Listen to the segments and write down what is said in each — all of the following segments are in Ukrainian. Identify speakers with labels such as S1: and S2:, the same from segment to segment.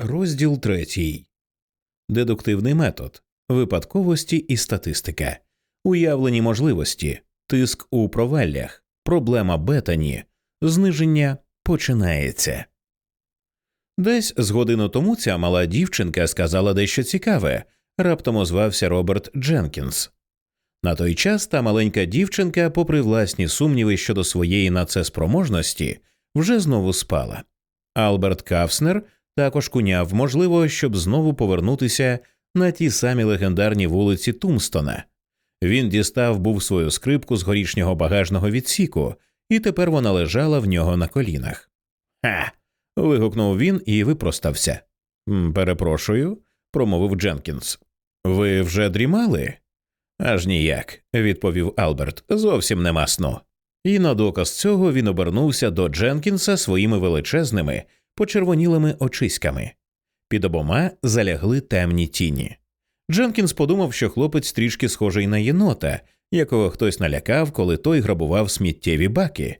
S1: Розділ третій. Дедуктивний метод випадковості і статистика, уявлені можливості, тиск у проваллях, проблема бетані, зниження починається. Десь з годину тому ця мала дівчинка сказала дещо цікаве, раптом озвався Роберт Дженкінс. На той час та маленька дівчинка, попри власні сумніви щодо своєї на це спроможності, вже знову спала. Алберт Кавснер також куняв, можливо, щоб знову повернутися на ті самі легендарні вулиці Тумстона. Він дістав був свою скрипку з горішнього багажного відсіку, і тепер вона лежала в нього на колінах. Ха. вигукнув він і випростався. Перепрошую, промовив Дженкінс. Ви вже дрімали? Аж ніяк, відповів Алберт. Зовсім нема сну. І на доказ цього він обернувся до Дженкінса своїми величезними, почервонілими очиськами. Під обома залягли темні тіні. Дженкінс подумав, що хлопець трішки схожий на єнота, якого хтось налякав, коли той грабував сміттєві баки.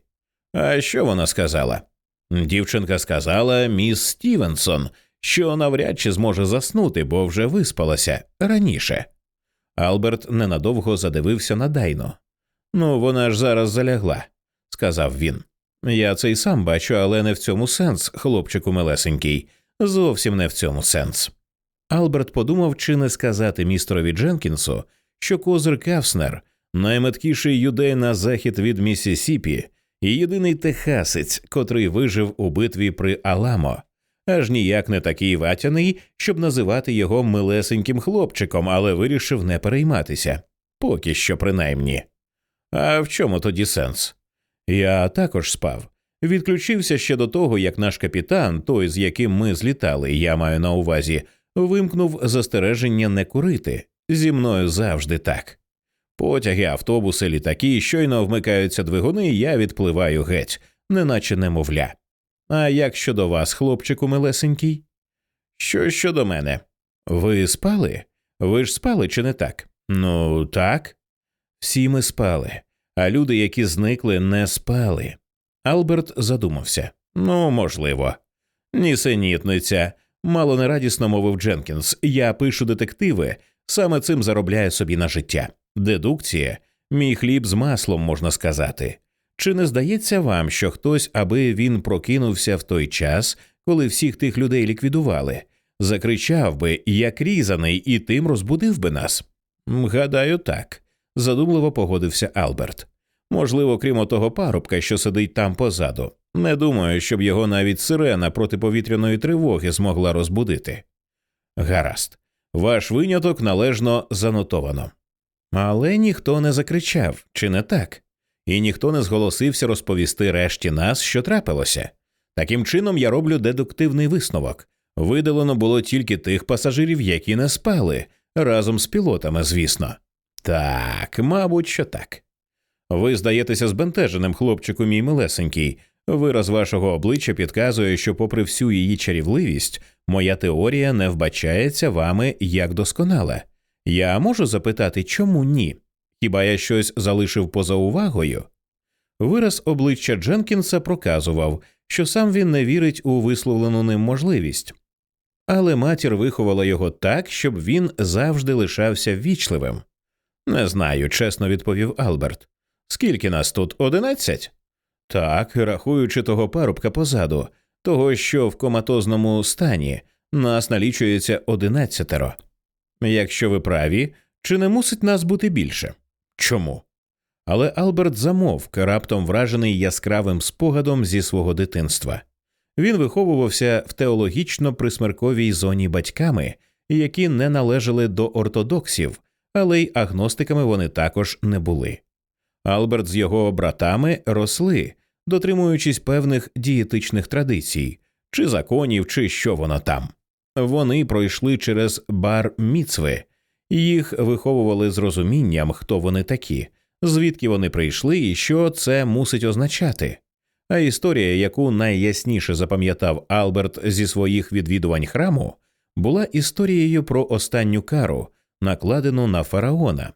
S1: А що вона сказала? Дівчинка сказала міс Стівенсон, що навряд чи зможе заснути, бо вже виспалася раніше. Алберт ненадовго задивився на Дайно. Ну, вона ж зараз залягла, сказав він. Я це й сам бачу, але не в цьому сенс, хлопчику милесенький, зовсім не в цьому сенс. Алберт подумав, чи не сказати містерові Дженкінсу, що козир Кавснер найметкіший юдей на захід від Місісіпі і єдиний техасець, котрий вижив у битві при Аламо, аж ніяк не такий ватяний, щоб називати його милесеньким хлопчиком, але вирішив не перейматися поки що, принаймні. А в чому тоді сенс? Я також спав. Відключився ще до того, як наш капітан, той, з яким ми злітали, я маю на увазі, вимкнув застереження не курити. Зі мною завжди так. Потяги, автобуси, літаки, щойно вмикаються двигуни, я відпливаю геть, неначе немовля. А як щодо вас, хлопчику милесенький? Що щодо мене? Ви спали? Ви ж спали, чи не так? Ну, так. Всі ми спали, а люди, які зникли, не спали. Алберт задумався. Ну, можливо. Нісенітниця, мало нерадісно мовив Дженкінс. Я пишу детективи, саме цим заробляю собі на життя. Дедукція, мій хліб з маслом, можна сказати. Чи не здається вам, що хтось, аби він прокинувся в той час, коли всіх тих людей ліквідували, закричав би, як різаний, і тим розбудив би нас? Гадаю, так, задумливо погодився Алберт. Можливо, крім того парубка, що сидить там позаду. Не думаю, щоб його навіть сирена протиповітряної тривоги змогла розбудити. Гаразд, ваш виняток належно занотовано. Але ніхто не закричав, чи не так? І ніхто не зголосився розповісти решті нас, що трапилося. Таким чином я роблю дедуктивний висновок. Видалено було тільки тих пасажирів, які не спали, разом з пілотами, звісно. Так, мабуть, що так. Ви здаєтеся збентеженим, хлопчику, мій милесенький. Вираз вашого обличчя підказує, що, попри всю її чарівливість, моя теорія не вбачається вами як досконала. Я можу запитати, чому ні? Хіба я щось залишив поза увагою? Вираз обличчя Дженкінса проказував, що сам він не вірить у висловлену ним можливість, але матір виховала його так, щоб він завжди лишався ввічливим. Не знаю, чесно відповів Алберт. Скільки нас тут одинадцять? Так, рахуючи того парубка позаду, того, що в коматозному стані, нас налічується одинадцятеро. Якщо ви праві, чи не мусить нас бути більше? Чому? Але Алберт замовк, раптом вражений яскравим спогадом зі свого дитинства. Він виховувався в теологічно присмерковій зоні батьками, які не належали до ортодоксів, але й агностиками вони також не були. Алберт з його братами росли, дотримуючись певних дієтичних традицій, чи законів, чи що воно там. Вони пройшли через бар міцви, їх виховували з розумінням, хто вони такі, звідки вони прийшли і що це мусить означати. А історія, яку найясніше запам'ятав Алберт зі своїх відвідувань храму, була історією про останню кару, накладену на фараона,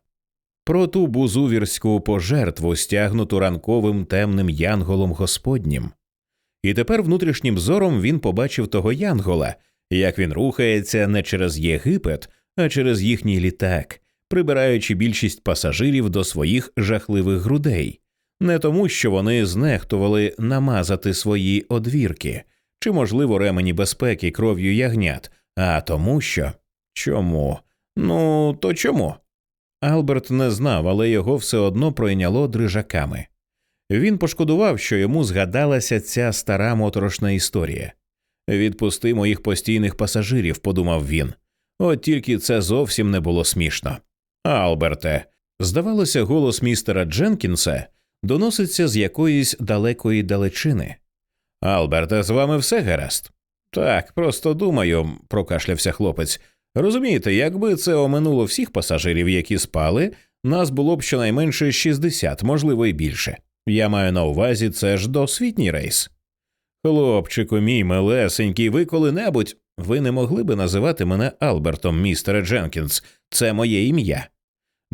S1: про ту бузувірську пожертву, стягнуту ранковим темним янголом Господнім. І тепер внутрішнім зором він побачив того янгола, як він рухається не через Єгипет, а через їхній літак, прибираючи більшість пасажирів до своїх жахливих грудей, не тому, що вони знехтували намазати свої одвірки чи, можливо, ремені безпеки кров'ю ягнят, а тому, що чому? Ну, то чому? Алберт не знав, але його все одно пройняло дрижаками. Він пошкодував, що йому згадалася ця стара моторошна історія. Відпусти моїх постійних пасажирів, подумав він. От тільки це зовсім не було смішно. Алберте, здавалося, голос містера Дженкінса доноситься з якоїсь далекої далечини. Алберте, з вами все гаразд? Так, просто думаю, прокашлявся хлопець. Розумієте, якби це оминуло всіх пасажирів, які спали, нас було б щонайменше 60, можливо, і більше. Я маю на увазі це ж досвітній рейс. Хлопчику, мій милесенький, ви коли-небудь ви не могли би називати мене Албертом, містере Дженкінс, це моє ім'я.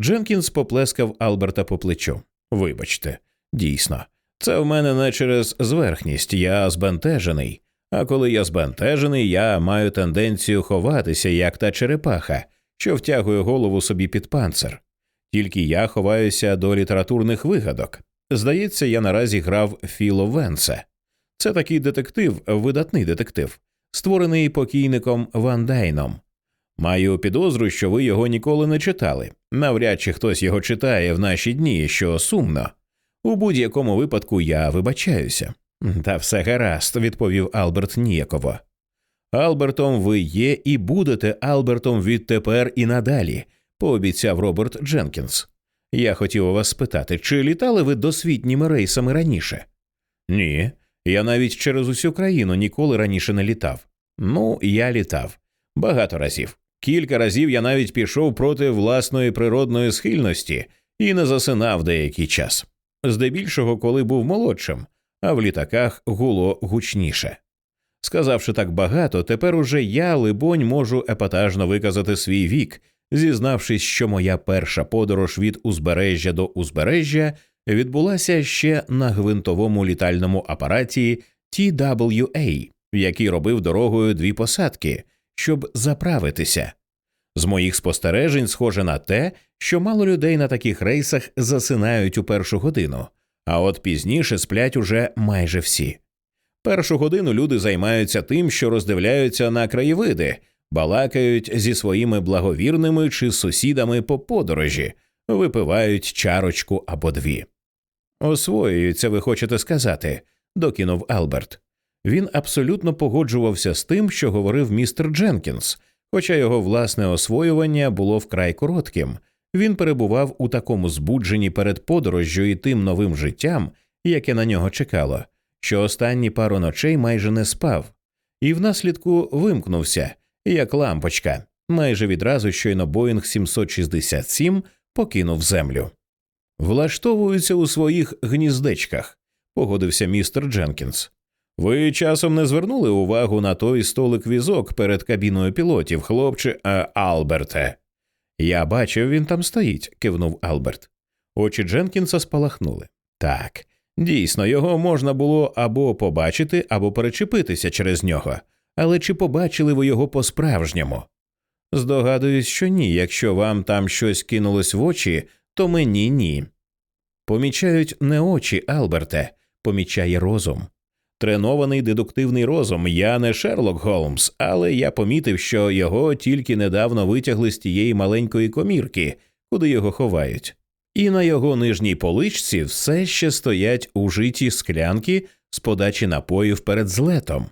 S1: Дженкінс поплескав Алберта по плечу. Вибачте, дійсно, це в мене не через зверхність, я збентежений. А коли я збентежений, я маю тенденцію ховатися, як та черепаха, що втягує голову собі під панцир. Тільки я ховаюся до літературних вигадок. Здається, я наразі грав Філо Венса. Це такий детектив, видатний детектив, створений покійником Ван Дайном. Маю підозру, що ви його ніколи не читали. Навряд чи хтось його читає в наші дні, що сумно. У будь-якому випадку я вибачаюся. Та все гаразд, відповів Алберт ніяково. Албертом ви є і будете Албертом відтепер і надалі, пообіцяв Роберт Дженкінс. Я хотів у вас спитати, чи літали ви досвітніми рейсами раніше? Ні, я навіть через усю країну ніколи раніше не літав. Ну, я літав багато разів. Кілька разів я навіть пішов проти власної природної схильності і не засинав деякий час. Здебільшого, коли був молодшим, а в літаках гуло гучніше. Сказавши так багато, тепер уже я, либонь, можу епатажно виказати свій вік, зізнавшись, що моя перша подорож від узбережжя до узбережжя відбулася ще на гвинтовому літальному апараті TWA, який робив дорогою дві посадки, щоб заправитися. З моїх спостережень схоже на те, що мало людей на таких рейсах засинають у першу годину, а от пізніше сплять уже майже всі. Першу годину люди займаються тим, що роздивляються на краєвиди, балакають зі своїми благовірними чи сусідами по подорожі, випивають чарочку або дві. Освоюються, ви хочете сказати, докинув Алберт. Він абсолютно погоджувався з тим, що говорив містер Дженкінс, хоча його власне освоювання було вкрай коротким. Він перебував у такому збудженні перед подорожжю і тим новим життям, яке на нього чекало, що останні пару ночей майже не спав, і внаслідку вимкнувся, як лампочка, майже відразу щойно Боїнг 767 покинув землю. Влаштовуються у своїх гніздечках, погодився містер Дженкінс. Ви часом не звернули увагу на той столик візок перед кабіною пілотів, хлопче а, Алберте. Я бачив, він там стоїть, кивнув Алберт. Очі Дженкінса спалахнули. Так, дійсно, його можна було або побачити, або перечепитися через нього. Але чи побачили ви його по справжньому? Здогадуюсь, що ні. Якщо вам там щось кинулось в очі, то мені ні. Помічають не очі, Алберте, помічає розум. Тренований дедуктивний розум. Я не Шерлок Голмс, але я помітив, що його тільки недавно витягли з тієї маленької комірки, куди його ховають. І на його нижній поличці все ще стоять ужиті склянки з подачі напоїв перед злетом.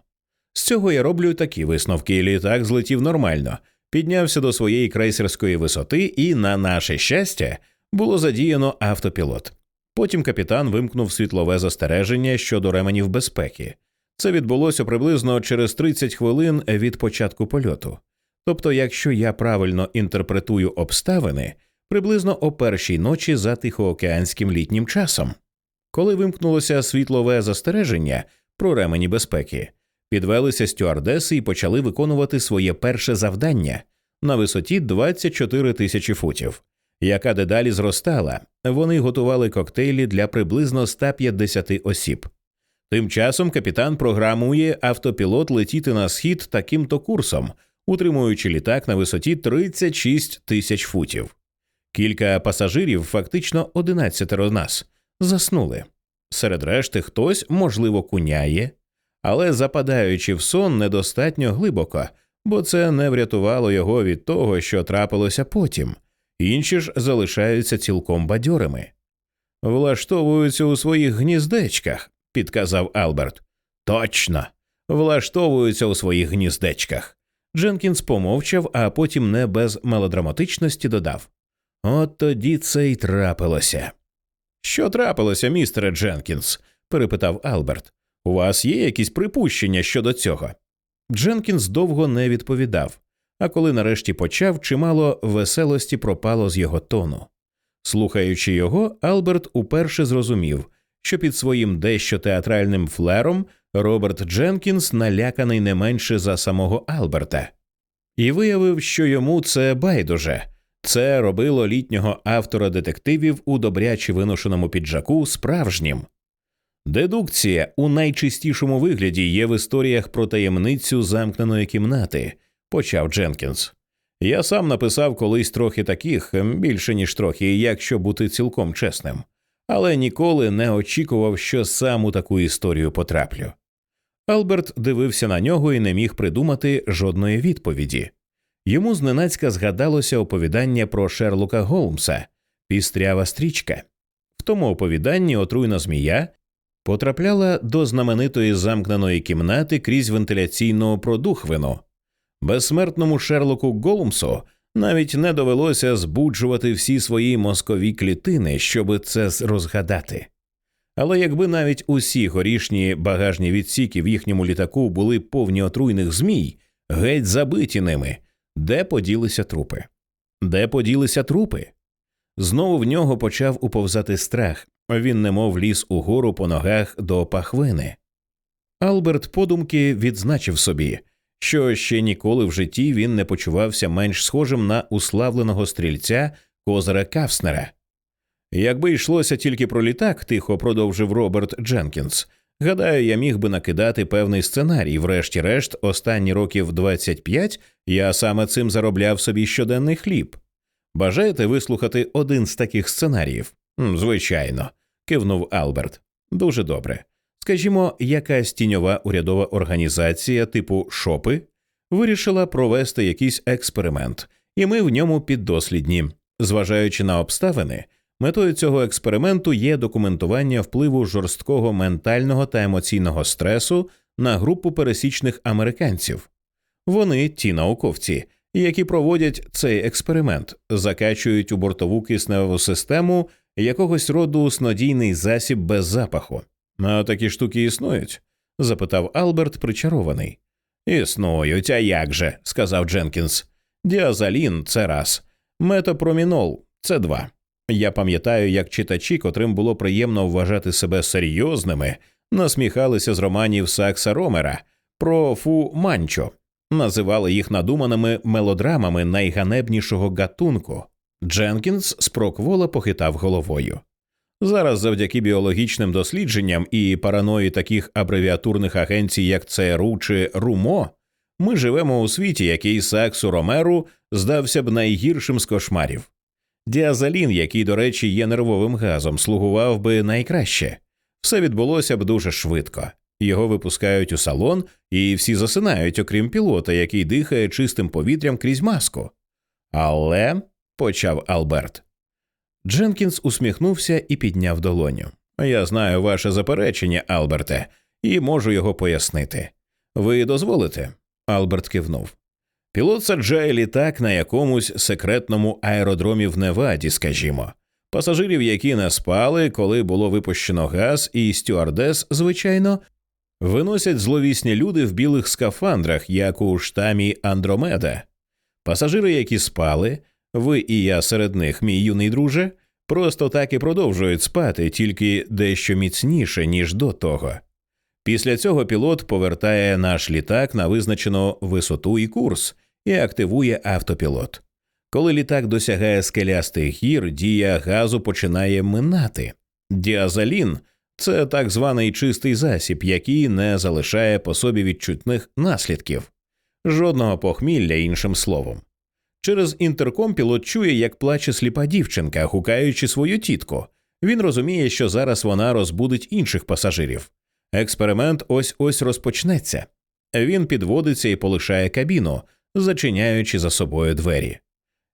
S1: З цього я роблю такі висновки. Літак злетів нормально, піднявся до своєї крейсерської висоти, і, на наше щастя, було задіяно автопілот. Потім капітан вимкнув світлове застереження щодо ременів безпеки. Це відбулося приблизно через 30 хвилин від початку польоту. Тобто, якщо я правильно інтерпретую обставини, приблизно о першій ночі за тихоокеанським літнім часом, коли вимкнулося світлове застереження про ремені безпеки, підвелися стюардеси і почали виконувати своє перше завдання на висоті 24 тисячі футів яка дедалі зростала, вони готували коктейлі для приблизно 150 осіб. Тим часом капітан програмує автопілот летіти на схід таким то курсом, утримуючи літак на висоті 36 тисяч футів. Кілька пасажирів, фактично 11 нас, заснули. Серед решти хтось, можливо, куняє, але западаючи в сон недостатньо глибоко, бо це не врятувало його від того, що трапилося потім, інші ж залишаються цілком бадьорими. Влаштовуються у своїх гніздечках, підказав Алберт. Точно, влаштовуються у своїх гніздечках. Дженкінс помовчав, а потім не без мелодраматичності додав От тоді це й трапилося. Що трапилося, містере Дженкінс? перепитав Алберт. У вас є якісь припущення щодо цього? Дженкінс довго не відповідав, а коли нарешті почав, чимало веселості пропало з його тону. Слухаючи його, Алберт уперше зрозумів, що під своїм дещо театральним флером Роберт Дженкінс наляканий не менше за самого Алберта, і виявив, що йому це байдуже. Це робило літнього автора детективів у добряче виношеному піджаку справжнім. Дедукція у найчистішому вигляді є в історіях про таємницю замкненої кімнати, почав Дженкінс. Я сам написав колись трохи таких, більше ніж трохи, якщо бути цілком чесним, але ніколи не очікував, що сам у таку історію потраплю. Алберт дивився на нього і не міг придумати жодної відповіді. Йому зненацька згадалося оповідання про Шерлока Голмса, пістрява стрічка. В тому оповіданні отруйна змія потрапляла до знаменитої замкненої кімнати крізь вентиляційну продухвину. Безсмертному Шерлоку Голмсу навіть не довелося збуджувати всі свої мозкові клітини, щоб це розгадати. Але якби навіть усі горішні багажні відсіки в їхньому літаку були повні отруйних змій, геть забиті ними, де поділися трупи? Де поділися трупи? Знову в нього почав уповзати страх, він немов ліз угору по ногах до пахвини. Алберт подумки відзначив собі, що ще ніколи в житті він не почувався менш схожим на уславленого стрільця Козера Кавснера. Якби йшлося тільки про літак, тихо продовжив Роберт Дженкінс. Гадаю, я міг би накидати певний сценарій. Врешті-решт, останні років 25 я саме цим заробляв собі щоденний хліб. Бажаєте вислухати один з таких сценаріїв? Звичайно, кивнув Алберт. Дуже добре. Скажімо, якась тіньова урядова організація типу Шопи вирішила провести якийсь експеримент, і ми в ньому піддослідні. Зважаючи на обставини, метою цього експерименту є документування впливу жорсткого ментального та емоційного стресу на групу пересічних американців. Вони, ті науковці, які проводять цей експеримент, закачують у бортову кисневу систему якогось роду снодійний засіб без запаху. А такі штуки існують? запитав Алберт, причарований. Існують, а як же, сказав Дженкінс. Діазалін це раз, метопромінол це два. Я пам'ятаю, як читачі, котрим було приємно вважати себе серйозними, насміхалися з романів Сакса Ромера про Фу Манчо, називали їх надуманими мелодрамами найганебнішого гатунку. Дженкінс з проквола похитав головою. Зараз, завдяки біологічним дослідженням і параної таких абревіатурних агенцій, як ЦРУ чи РУМО, ми живемо у світі, який Саксу Ромеру здався б найгіршим з кошмарів. Діазалін, який, до речі, є нервовим газом, слугував би найкраще. Все відбулося б дуже швидко. Його випускають у салон, і всі засинають, окрім пілота, який дихає чистим повітрям крізь маску. Але, почав Алберт. Дженкінс усміхнувся і підняв долоню. Я знаю ваше заперечення, Алберте, і можу його пояснити. Ви дозволите? Алберт кивнув. Пілот саджає літак на якомусь секретному аеродромі в Неваді, скажімо. Пасажирів, які не спали, коли було випущено газ, і стюардес, звичайно, виносять зловісні люди в білих скафандрах, як у штамі Андромеда. Пасажири, які спали, ви і я серед них, мій юний друже, просто так і продовжують спати, тільки дещо міцніше, ніж до того. Після цього пілот повертає наш літак на визначену висоту і курс і активує автопілот. Коли літак досягає скелястих гір, дія газу починає минати. Діазалін Це так званий чистий засіб, який не залишає по собі відчутних наслідків, жодного похмілля, іншим словом. Через інтерком пілот чує, як плаче сліпа дівчинка, гукаючи свою тітку. Він розуміє, що зараз вона розбудить інших пасажирів. Експеримент ось ось розпочнеться. Він підводиться і полишає кабіну, зачиняючи за собою двері.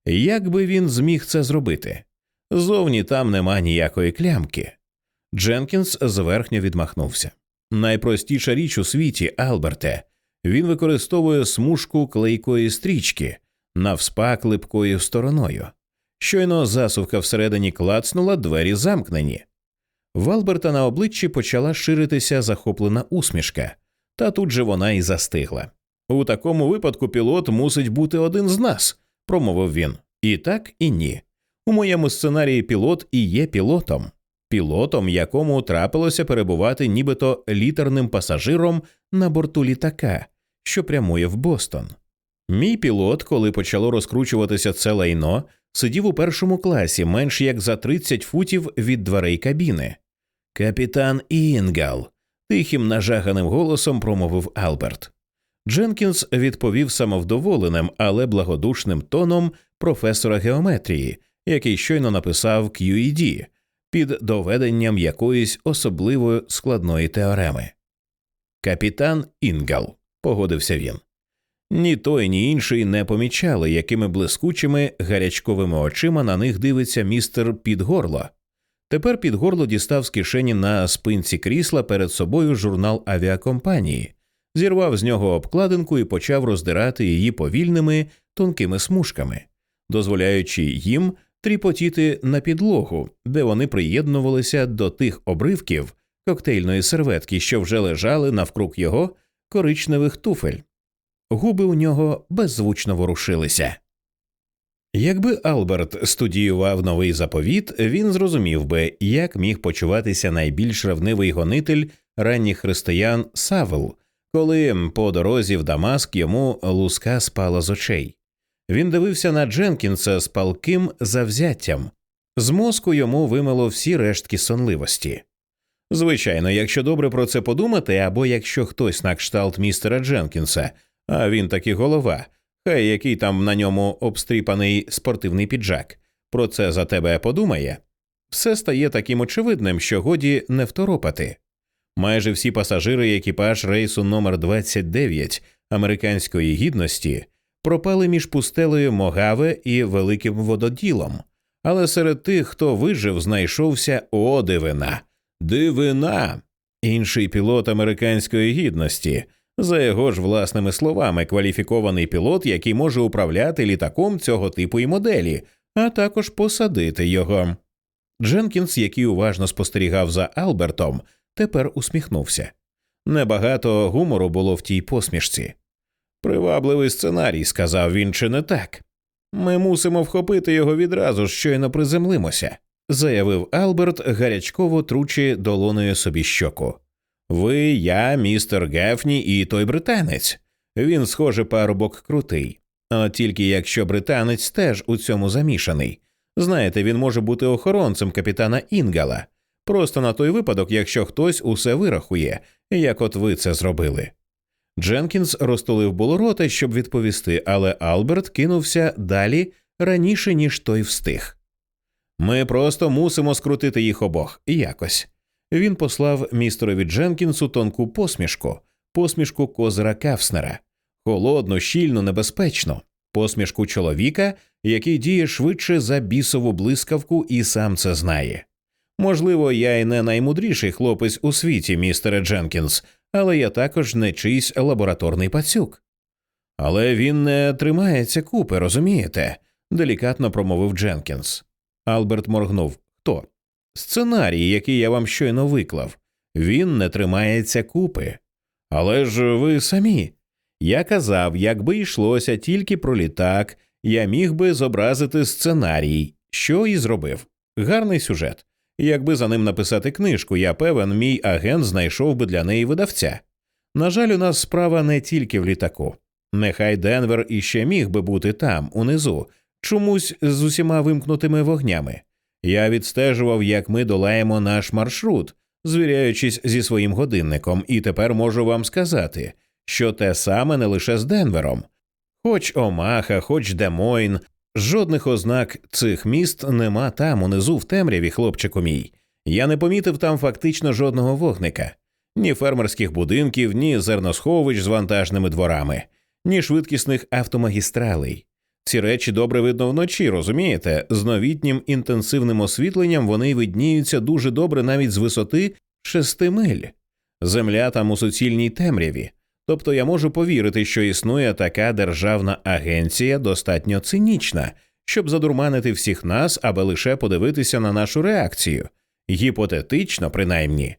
S1: Як би він зміг це зробити? Зовні там нема ніякої клямки. Дженкінс зверхньо відмахнувся. Найпростіша річ у світі, Алберте, він використовує смужку клейкої стрічки, навспак липкою стороною. Щойно засувка всередині клацнула, двері замкнені. В Алберта на обличчі почала ширитися захоплена усмішка, та тут же вона і застигла. У такому випадку пілот мусить бути один з нас, промовив він. І так, і ні. У моєму сценарії пілот і є пілотом, пілотом, якому трапилося перебувати нібито літерним пасажиром на борту літака, що прямує в Бостон. Мій пілот, коли почало розкручуватися це лайно, сидів у першому класі менш як за 30 футів від дверей кабіни. Капітан Інгал, тихим нажаганим голосом промовив Алберт. Дженкінс відповів самовдоволеним, але благодушним тоном професора геометрії, який щойно написав QED, під доведенням якоїсь особливої складної теореми. Капітан Інгал, погодився він. Ні той, ні інший не помічали, якими блискучими гарячковими очима на них дивиться містер Підгорло. Тепер Підгорло дістав з кишені на спинці крісла перед собою журнал авіакомпанії, зірвав з нього обкладинку і почав роздирати її повільними тонкими смужками, дозволяючи їм тріпотіти на підлогу, де вони приєднувалися до тих обривків коктейльної серветки, що вже лежали навкруг його коричневих туфель. Губи у нього беззвучно ворушилися. Якби Алберт студіював новий заповіт, він зрозумів би, як міг почуватися найбільш ревнивий гонитель ранніх християн Савел, коли по дорозі в Дамаск йому луска спала з очей. Він дивився на Дженкінса з палким завзяттям, з мозку йому вимило всі рештки сонливості. Звичайно, якщо добре про це подумати, або якщо хтось на кшталт містера Дженкінса, а він таки голова, хай який там на ньому обстріпаний спортивний піджак, про це за тебе подумає, все стає таким очевидним, що годі не второпати. Майже всі пасажири екіпаж рейсу номер 29 американської гідності пропали між пустелею Могаве і великим вододілом. Але серед тих, хто вижив, знайшовся о дивина. Дивина. Інший пілот американської гідності, за його ж власними словами, кваліфікований пілот, який може управляти літаком цього типу і моделі, а також посадити його. Дженкінс, який уважно спостерігав за Албертом, тепер усміхнувся. Небагато гумору було в тій посмішці. Привабливий сценарій, сказав він, чи не так. Ми мусимо вхопити його відразу, щойно приземлимося, заявив Алберт, гарячково тручи долоною собі щоку. Ви, я, містер Гефні і той британець. Він, схоже, парубок крутий. От тільки якщо британець теж у цьому замішаний. Знаєте, він може бути охоронцем капітана Інгала, просто на той випадок, якщо хтось усе вирахує, як от ви це зробили. Дженкінс розтулив було рота, щоб відповісти, але Алберт кинувся далі раніше, ніж той встиг. Ми просто мусимо скрутити їх обох якось. Він послав містерові Дженкінсу тонку посмішку, посмішку козира Кавснера, холодну, щільну, небезпечну, посмішку чоловіка, який діє швидше за бісову блискавку і сам це знає. Можливо, я й не наймудріший хлопець у світі, містере Дженкінс, але я також не чийсь лабораторний пацюк. Але він не тримається купи, розумієте? делікатно промовив Дженкінс. Алберт моргнув. Хто? Сценарій, який я вам щойно виклав. Він не тримається купи. Але ж ви самі. Я казав, якби йшлося тільки про літак, я міг би зобразити сценарій, що і зробив. Гарний сюжет. Якби за ним написати книжку, я певен, мій агент знайшов би для неї видавця. На жаль, у нас справа не тільки в літаку. Нехай Денвер іще міг би бути там, унизу, чомусь з усіма вимкнутими вогнями. Я відстежував, як ми долаємо наш маршрут, звіряючись зі своїм годинником, і тепер можу вам сказати, що те саме не лише з Денвером. Хоч Омаха, хоч Демойн, жодних ознак цих міст нема там, унизу в темряві, хлопчику мій. Я не помітив там фактично жодного вогника, ні фермерських будинків, ні зерносховищ з вантажними дворами, ні швидкісних автомагістралей. Ці речі добре видно вночі, розумієте? З новітнім інтенсивним освітленням вони видніються дуже добре навіть з висоти шести миль. Земля там у суцільній темряві. Тобто я можу повірити, що існує така державна агенція достатньо цинічна, щоб задурманити всіх нас, аби лише подивитися на нашу реакцію. Гіпотетично, принаймні.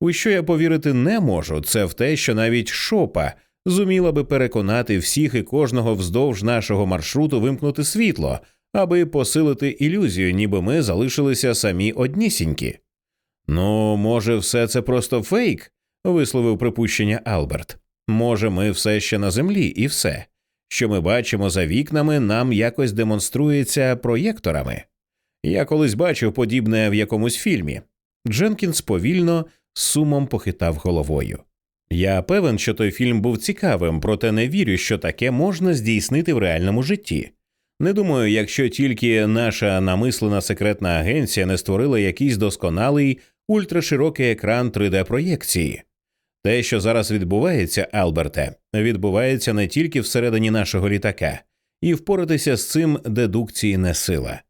S1: У що я повірити не можу, це в те, що навіть шопа зуміла би переконати всіх і кожного вздовж нашого маршруту вимкнути світло, аби посилити ілюзію, ніби ми залишилися самі однісінькі. Ну, може, все це просто фейк? висловив припущення Алберт. Може, ми все ще на землі, і все, що ми бачимо за вікнами, нам якось демонструється проєкторами. Я колись бачив подібне в якомусь фільмі. Дженкінс повільно сумом похитав головою. Я певен, що той фільм був цікавим, проте не вірю, що таке можна здійснити в реальному житті. Не думаю, якщо тільки наша намислена секретна агенція не створила якийсь досконалий ультраширокий екран 3D проєкції. Те, що зараз відбувається, Алберте, відбувається не тільки всередині нашого літака, і впоратися з цим дедукції не сила.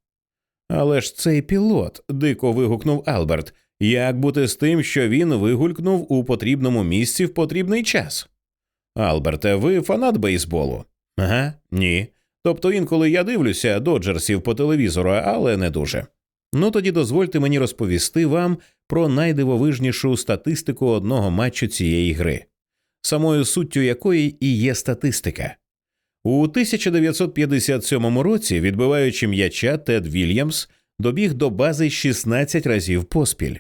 S1: Але ж цей пілот, дико вигукнув Алберт, як бути з тим, що він вигулькнув у потрібному місці в потрібний час? Алберте, ви фанат бейсболу? Ага, ні. Тобто інколи я дивлюся доджерсів по телевізору, але не дуже. Ну тоді дозвольте мені розповісти вам про найдивовижнішу статистику одного матчу цієї гри, самою суттю якої і є статистика. У 1957 році, відбиваючи м'яча, Тед Вільямс добіг до бази 16 разів поспіль.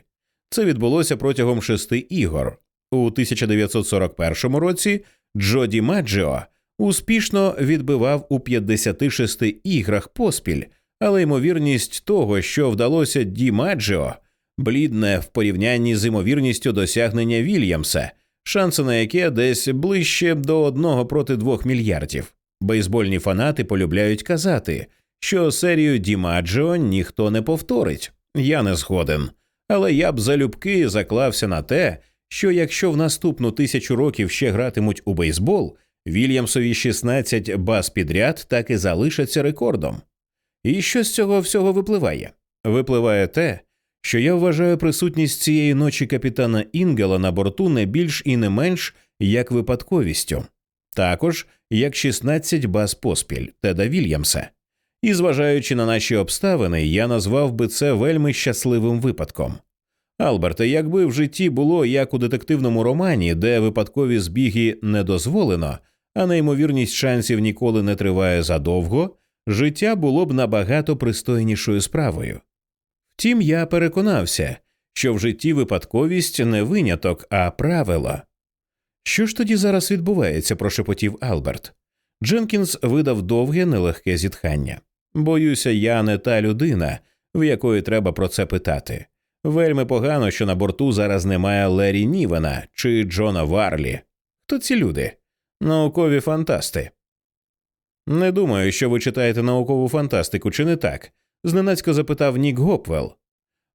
S1: Це відбулося протягом шести ігор. У 1941 році Джоді Маджіо успішно відбивав у 56 іграх поспіль, але ймовірність того, що вдалося Ді Маджіо, блідне в порівнянні з ймовірністю досягнення Вільямса, шанси на яке десь ближче до одного проти двох мільярдів. Бейсбольні фанати полюбляють казати, що серію Дімаджо ніхто не повторить. Я не згоден. Але я б залюбки заклався на те, що якщо в наступну тисячу років ще гратимуть у бейсбол, Вільямсові 16 баз підряд так і залишаться рекордом. І що з цього всього випливає? Випливає те, що я вважаю присутність цієї ночі капітана Інгела на борту не більш і не менш як випадковістю, також як 16 баз поспіль Теда Вільямса. І, зважаючи на наші обставини, я назвав би це вельми щасливим випадком. Алберте, якби в житті було як у детективному романі, де випадкові збіги не дозволено, а неймовірність шансів ніколи не триває задовго, життя було б набагато пристойнішою справою. Втім, я переконався, що в житті випадковість не виняток, а правило. Що ж тоді зараз відбувається? прошепотів Алберт. Дженкінс видав довге нелегке зітхання. Боюся, я не та людина, в якої треба про це питати. Вельми погано, що на борту зараз немає Лері Нівена чи Джона Варлі. Хто ці люди? Наукові фантасти. Не думаю, що ви читаєте наукову фантастику, чи не так? зненацько запитав Нік Гопвелл.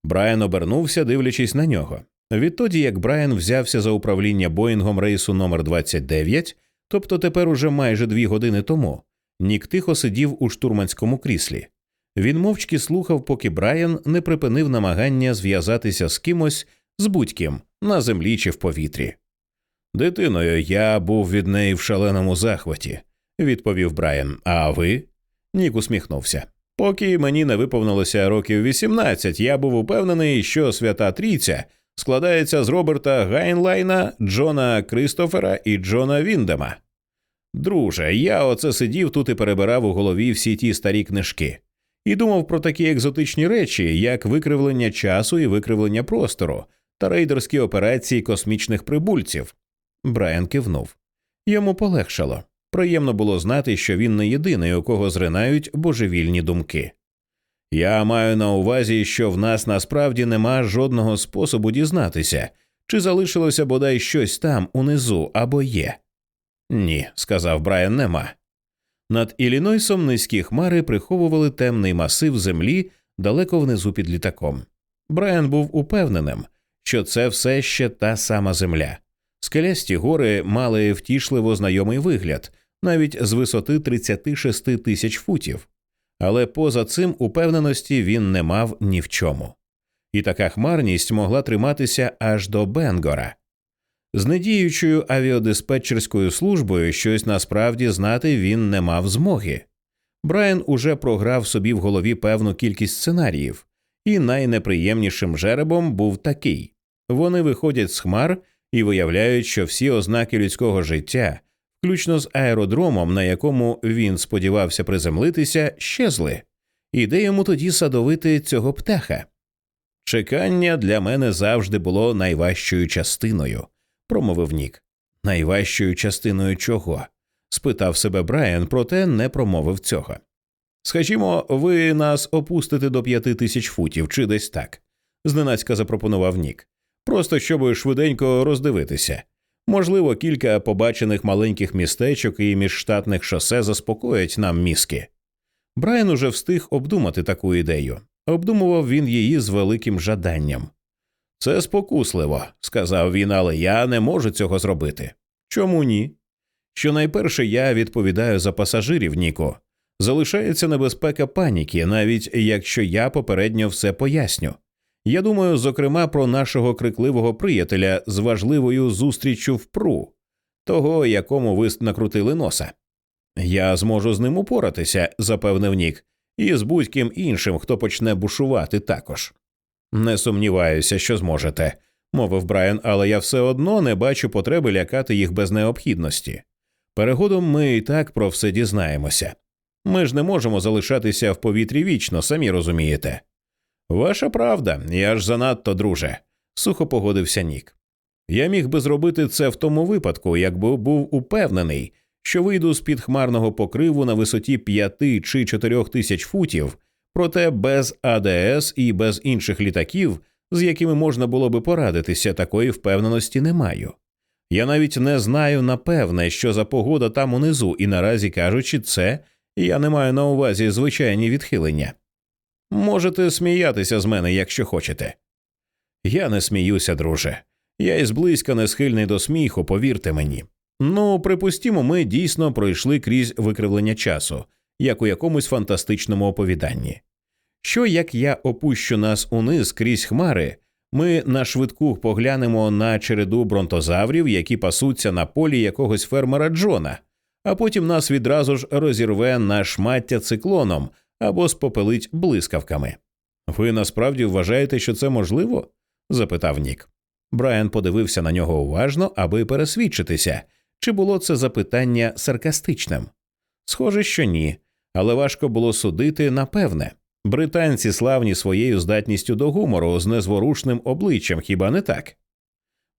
S1: Брайан обернувся, дивлячись на нього. Відтоді, як Брайан взявся за управління Боїнгом рейсу номер 29 тобто тепер уже майже дві години тому, Нік тихо сидів у штурманському кріслі. Він мовчки слухав, поки Брайан не припинив намагання зв'язатися з кимось з будь-ким на землі чи в повітрі. Дитиною я був від неї в шаленому захваті, відповів Брайан. А ви? Нік усміхнувся. Поки мені не виповнилося років 18, я був упевнений, що свята трійця складається з Роберта Гайнлайна, Джона Кристофера і Джона Віндема. Друже, я оце сидів тут і перебирав у голові всі ті старі книжки і думав про такі екзотичні речі, як викривлення часу і викривлення простору та рейдерські операції космічних прибульців. Брайан кивнув. Йому полегшало. Приємно було знати, що він не єдиний, у кого зринають божевільні думки. Я маю на увазі, що в нас насправді нема жодного способу дізнатися, чи залишилося бодай щось там унизу або є. Ні, сказав Брайан, нема. Над Іллінойсом низькі хмари приховували темний масив землі далеко внизу під літаком. Брайан був упевненим, що це все ще та сама земля. Скелясті гори мали втішливо знайомий вигляд, навіть з висоти 36 тисяч футів, але поза цим упевненості він не мав ні в чому. І така хмарність могла триматися аж до Бенгора. З недіючою авіадиспетчерською службою щось насправді знати він не мав змоги. Брайан уже програв собі в голові певну кількість сценаріїв, і найнеприємнішим жеребом був такий вони виходять з хмар і виявляють, що всі ознаки людського життя, включно з аеродромом, на якому він сподівався приземлитися, щезли. І де йому тоді садовити цього птаха? Чекання для мене завжди було найважчою частиною, промовив Нік. Найважчою частиною чого? спитав себе Брайан, проте не промовив цього. Скажімо, ви нас опустите до п'яти тисяч футів чи десь так, зненацька запропонував Нік. Просто щоб швиденько роздивитися. Можливо, кілька побачених маленьких містечок і міжштатних шосе заспокоять нам мізки. Брайан уже встиг обдумати таку ідею. Обдумував він її з великим жаданням. Це спокусливо, сказав він, але я не можу цього зробити. Чому ні? Щонайперше я відповідаю за пасажирів, Ніко. Залишається небезпека паніки, навіть якщо я попередньо все поясню. Я думаю, зокрема, про нашого крикливого приятеля з важливою зустріччю в пру, того, якому ви накрутили носа. Я зможу з ним упоратися, запевнив Нік, і з будь-ким іншим, хто почне бушувати також. Не сумніваюся, що зможете, мовив Брайан, але я все одно не бачу потреби лякати їх без необхідності. Перегодом ми і так про все дізнаємося. Ми ж не можемо залишатися в повітрі вічно, самі розумієте. Ваша правда, я ж занадто, друже, сухо погодився Нік. Я міг би зробити це в тому випадку, якби був упевнений, що вийду з під хмарного покриву на висоті п'яти чи чотирьох тисяч футів, проте без АДС і без інших літаків, з якими можна було би порадитися, такої впевненості не маю. Я навіть не знаю напевне, що за погода там унизу, і наразі кажучи, це я не маю на увазі звичайні відхилення. Можете сміятися з мене, якщо хочете. Я не сміюся, друже. Я і зблизька не схильний до сміху, повірте мені. Ну, припустімо, ми дійсно пройшли крізь викривлення часу, як у якомусь фантастичному оповіданні. Що як я опущу нас униз крізь хмари, ми на швидку поглянемо на череду бронтозаврів, які пасуться на полі якогось фермера Джона, а потім нас відразу ж розірве на шмаття циклоном або спопелить блискавками. Ви насправді вважаєте, що це можливо? запитав Нік. Брайан подивився на нього уважно, аби пересвідчитися, чи було це запитання саркастичним. Схоже, що ні, але важко було судити напевне. Британці славні своєю здатністю до гумору з незворушним обличчям, хіба не так?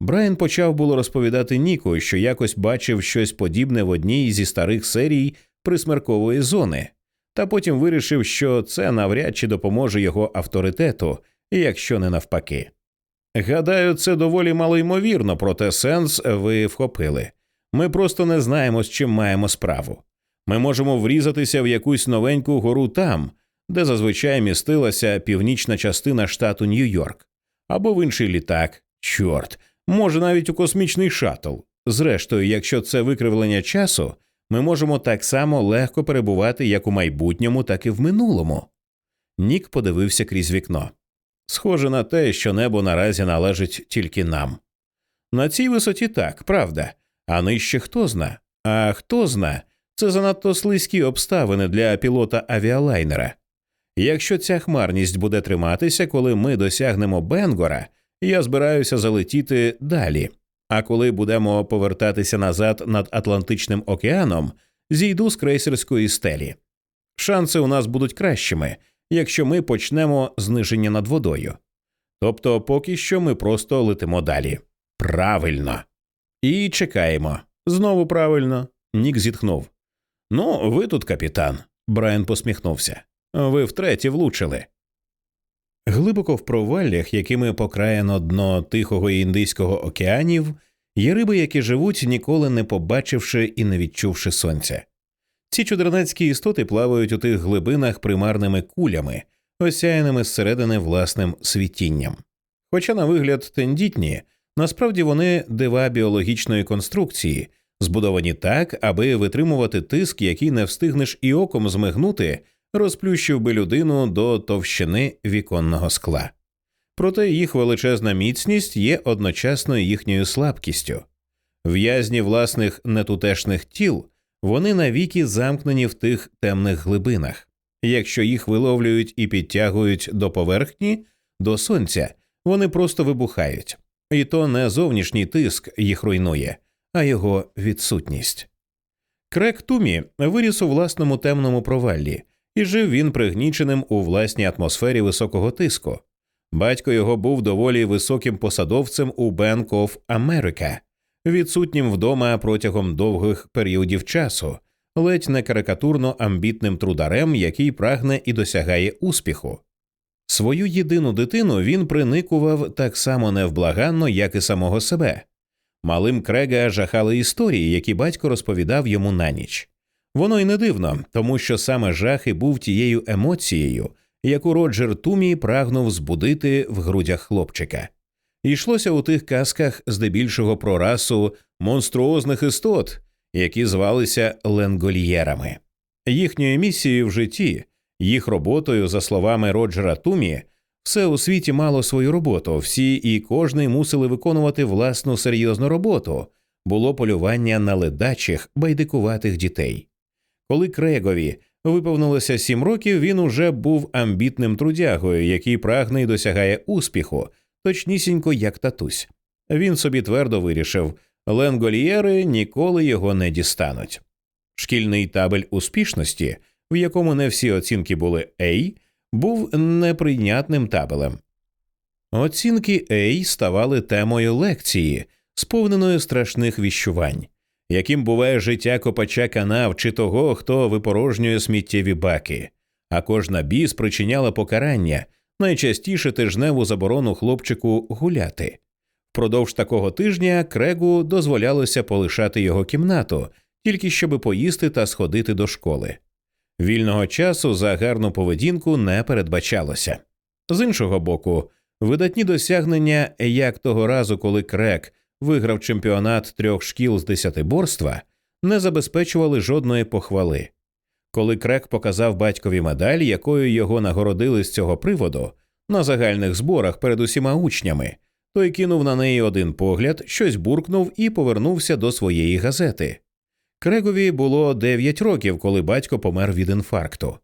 S1: Брайан почав було розповідати Ніку, що якось бачив щось подібне в одній зі старих серій присмеркової зони, та потім вирішив, що це навряд чи допоможе його авторитету, якщо не навпаки. Гадаю, це доволі малоймовірно, проте сенс ви вхопили. Ми просто не знаємо, з чим маємо справу. Ми можемо врізатися в якусь новеньку гору там, де зазвичай містилася північна частина штату Нью-Йорк, або в інший літак, чорт, може навіть у космічний шаттл. Зрештою, якщо це викривлення часу, ми можемо так само легко перебувати як у майбутньому, так і в минулому. Нік подивився крізь вікно. Схоже на те, що небо наразі належить тільки нам. На цій висоті так, правда, а нижче хто зна. А хто зна, це занадто слизькі обставини для пілота авіалайнера. Якщо ця хмарність буде триматися, коли ми досягнемо Бенгора, я збираюся залетіти далі. А коли будемо повертатися назад над Атлантичним океаном, зійду з крейсерської стелі. Шанси у нас будуть кращими, якщо ми почнемо зниження над водою. Тобто, поки що ми просто летимо далі. Правильно. І чекаємо. Знову правильно. Нік зітхнув. Ну, ви тут капітан. Брайан посміхнувся. Ви втретє влучили. Глибоко в проваллях, якими покраєно дно Тихого і Індійського океанів, є риби, які живуть, ніколи не побачивши і не відчувши сонця. Ці чудернацькі істоти плавають у тих глибинах примарними кулями, осяяними зсередини власним світінням. Хоча, на вигляд, тендітні, насправді вони дива біологічної конструкції, збудовані так, аби витримувати тиск, який не встигнеш і оком змигнути, розплющив би людину до товщини віконного скла. Проте їх величезна міцність є одночасно їхньою слабкістю. В'язні власних нетутешних тіл вони навіки замкнені в тих темних глибинах. Якщо їх виловлюють і підтягують до поверхні, до сонця, вони просто вибухають, і то не зовнішній тиск їх руйнує, а його відсутність. Крек Тумі виріс у власному темному проваллі, і жив він пригніченим у власній атмосфері високого тиску. Батько його був доволі високим посадовцем у Bank of America, відсутнім вдома протягом довгих періодів часу, ледь не карикатурно амбітним трударем, який прагне і досягає успіху. Свою єдину дитину він приникував так само невблаганно, як і самого себе. Малим Крега жахали історії, які батько розповідав йому на ніч. Воно й не дивно, тому що саме жах і був тією емоцією, яку Роджер Тумі прагнув збудити в грудях хлопчика. Йшлося у тих казках здебільшого про расу монструозних істот, які звалися ленгольєрами. Їхньою місією в житті, їх роботою, за словами Роджера Тумі, все у світі мало свою роботу, всі і кожний мусили виконувати власну серйозну роботу було полювання на ледачих, байдикуватих дітей. Коли Крегові виповнилося сім років, він уже був амбітним трудягою, який прагне і досягає успіху, точнісінько як татусь. Він собі твердо вирішив ленгольєри ніколи його не дістануть. Шкільний табель успішності, в якому не всі оцінки були A, був неприйнятним табелем. Оцінки A ставали темою лекції, сповненою страшних віщувань, яким буває життя копача канав чи того, хто випорожнює сміттєві баки, а кожна бі спричиняла покарання, найчастіше тижневу заборону хлопчику гуляти. Впродовж такого тижня Крегу дозволялося полишати його кімнату, тільки щоби поїсти та сходити до школи. Вільного часу за гарну поведінку не передбачалося. З іншого боку, видатні досягнення, як того разу, коли Крек виграв чемпіонат трьох шкіл з десятиборства, не забезпечували жодної похвали. Коли Крек показав батькові медаль, якою його нагородили з цього приводу, на загальних зборах перед усіма учнями, той кинув на неї один погляд, щось буркнув і повернувся до своєї газети. Крегові було дев'ять років, коли батько помер від інфаркту.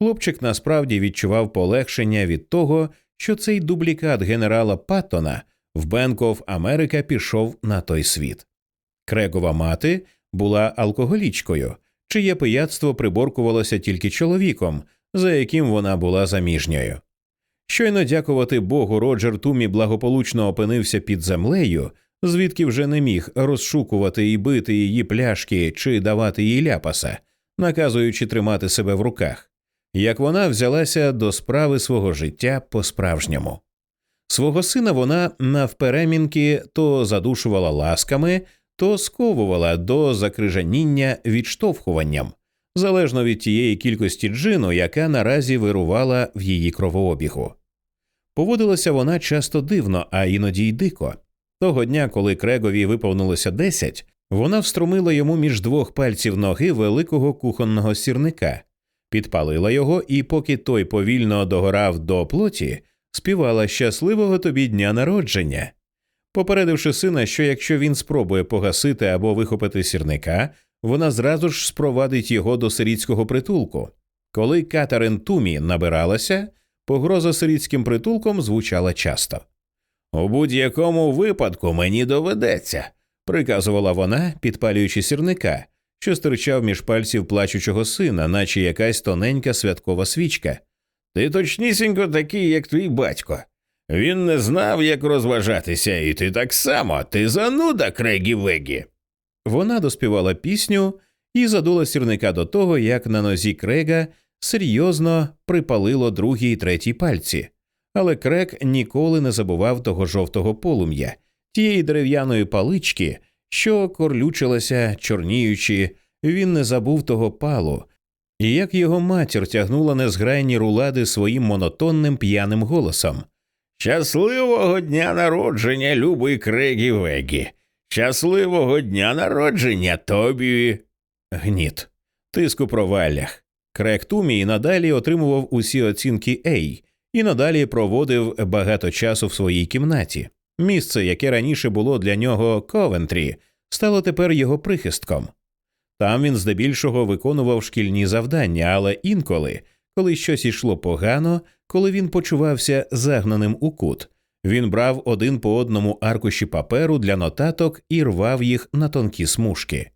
S1: Хлопчик насправді відчував полегшення від того, що цей дублікат генерала Паттона в Bank of America пішов на той світ. Крегова мати була алкоголічкою, чиє пияцтво приборкувалося тільки чоловіком, за яким вона була заміжньою. Щойно дякувати Богу, Роджер Тумі благополучно опинився під землею, звідки вже не міг розшукувати і бити її пляшки чи давати їй ляпаса, наказуючи тримати себе в руках, як вона взялася до справи свого життя по справжньому. Свого сина вона навперемінки то задушувала ласками, то сковувала до закрижаніння відштовхуванням, залежно від тієї кількості джину, яка наразі вирувала в її кровообігу. Поводилася вона часто дивно, а іноді й дико. Того дня, коли Крегові виповнилося десять, вона встромила йому між двох пальців ноги великого кухонного сірника, підпалила його, і поки той повільно догорав до плоті, співала щасливого тобі дня народження, попередивши сина, що якщо він спробує погасити або вихопити сірника, вона зразу ж спровадить його до сирітського притулку. Коли Катарин Тумі набиралася, погроза сирітським притулком звучала часто. У будь-якому випадку мені доведеться, приказувала вона, підпалюючи сірника, що стирчав між пальців плачучого сина, наче якась тоненька святкова свічка. Ти точнісінько такий, як твій батько. Він не знав, як розважатися, і ти так само, ти зануда, Крегі Вегі. Вона доспівала пісню і задула сірника до того, як на нозі Крега серйозно припалило другі й треті пальці, але крек ніколи не забував того жовтого полум'я, тієї дерев'яної палички, що корлючилася, чорніючи, він не забув того палу, і як його матір тягнула незграйні рулади своїм монотонним п'яним голосом. Щасливого дня народження, любий Крегі Вегі! Щасливого дня народження тобі. Гніт. Тиск у проваллях. Крек Тумі і надалі отримував усі оцінки A і надалі проводив багато часу в своїй кімнаті. Місце, яке раніше було для нього Ковентрі, стало тепер його прихистком. Там він здебільшого виконував шкільні завдання, але інколи, коли щось ішло погано, коли він почувався загнаним у кут, він брав один по одному аркуші паперу для нотаток і рвав їх на тонкі смужки.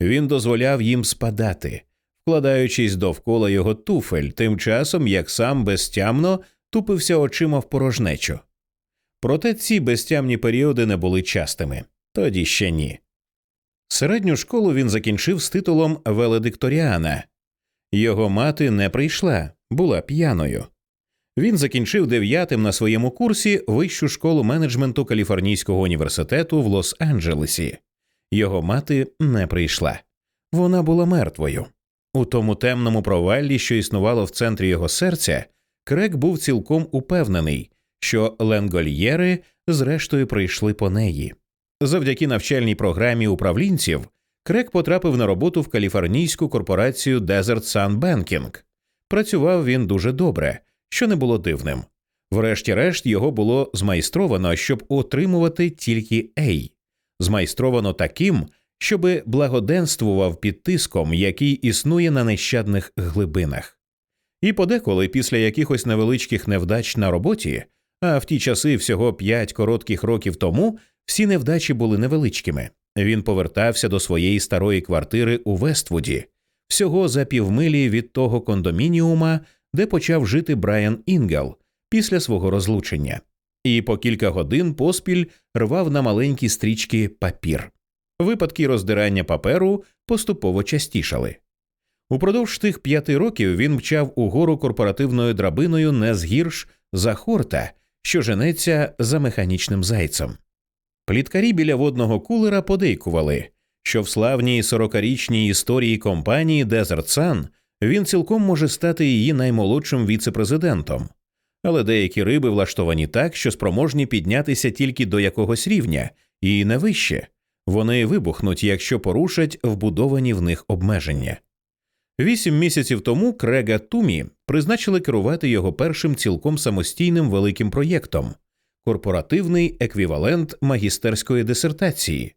S1: Він дозволяв їм спадати, вкладаючись довкола його туфель, тим часом як сам безтямно тупився очима в порожнечу. Проте ці безтямні періоди не були частими, тоді ще ні. Середню школу він закінчив з титулом Веледикторіана. Його мати не прийшла, була п'яною. Він закінчив дев'ятим на своєму курсі вищу школу менеджменту Каліфорнійського університету в Лос-Анджелесі. Його мати не прийшла. Вона була мертвою. У тому темному проваллі, що існувало в центрі його серця, Крек був цілком упевнений, що ленгольєри зрештою прийшли по неї. Завдяки навчальній програмі управлінців Крек потрапив на роботу в каліфорнійську корпорацію Desert Sun Banking. Працював він дуже добре, що не було дивним. Врешті-решт його було змайстровано, щоб отримувати тільки Ей, змайстровано таким, щоби благоденствував під тиском, який існує на нещадних глибинах. І подеколи, після якихось невеличких невдач на роботі, а в ті часи всього п'ять коротких років тому всі невдачі були невеличкими. Він повертався до своєї старої квартири у Вествуді, всього за півмилі від того кондомініума, де почав жити Брайан Інгел після свого розлучення, і по кілька годин поспіль рвав на маленькі стрічки папір. Випадки роздирання паперу поступово частішали. Упродовж тих п'яти років він мчав угору корпоративною драбиною не згірш за хорта, що женеться за механічним зайцем. Пліткарі біля водного кулера подейкували, що в славній сорокарічній історії компанії Desert Sun він цілком може стати її наймолодшим віцепрезидентом, але деякі риби влаштовані так, що спроможні піднятися тільки до якогось рівня, і не вище вони вибухнуть, якщо порушать вбудовані в них обмеження. Вісім місяців тому Крега Тумі призначили керувати його першим цілком самостійним великим проєктом корпоративний еквівалент магістерської дисертації.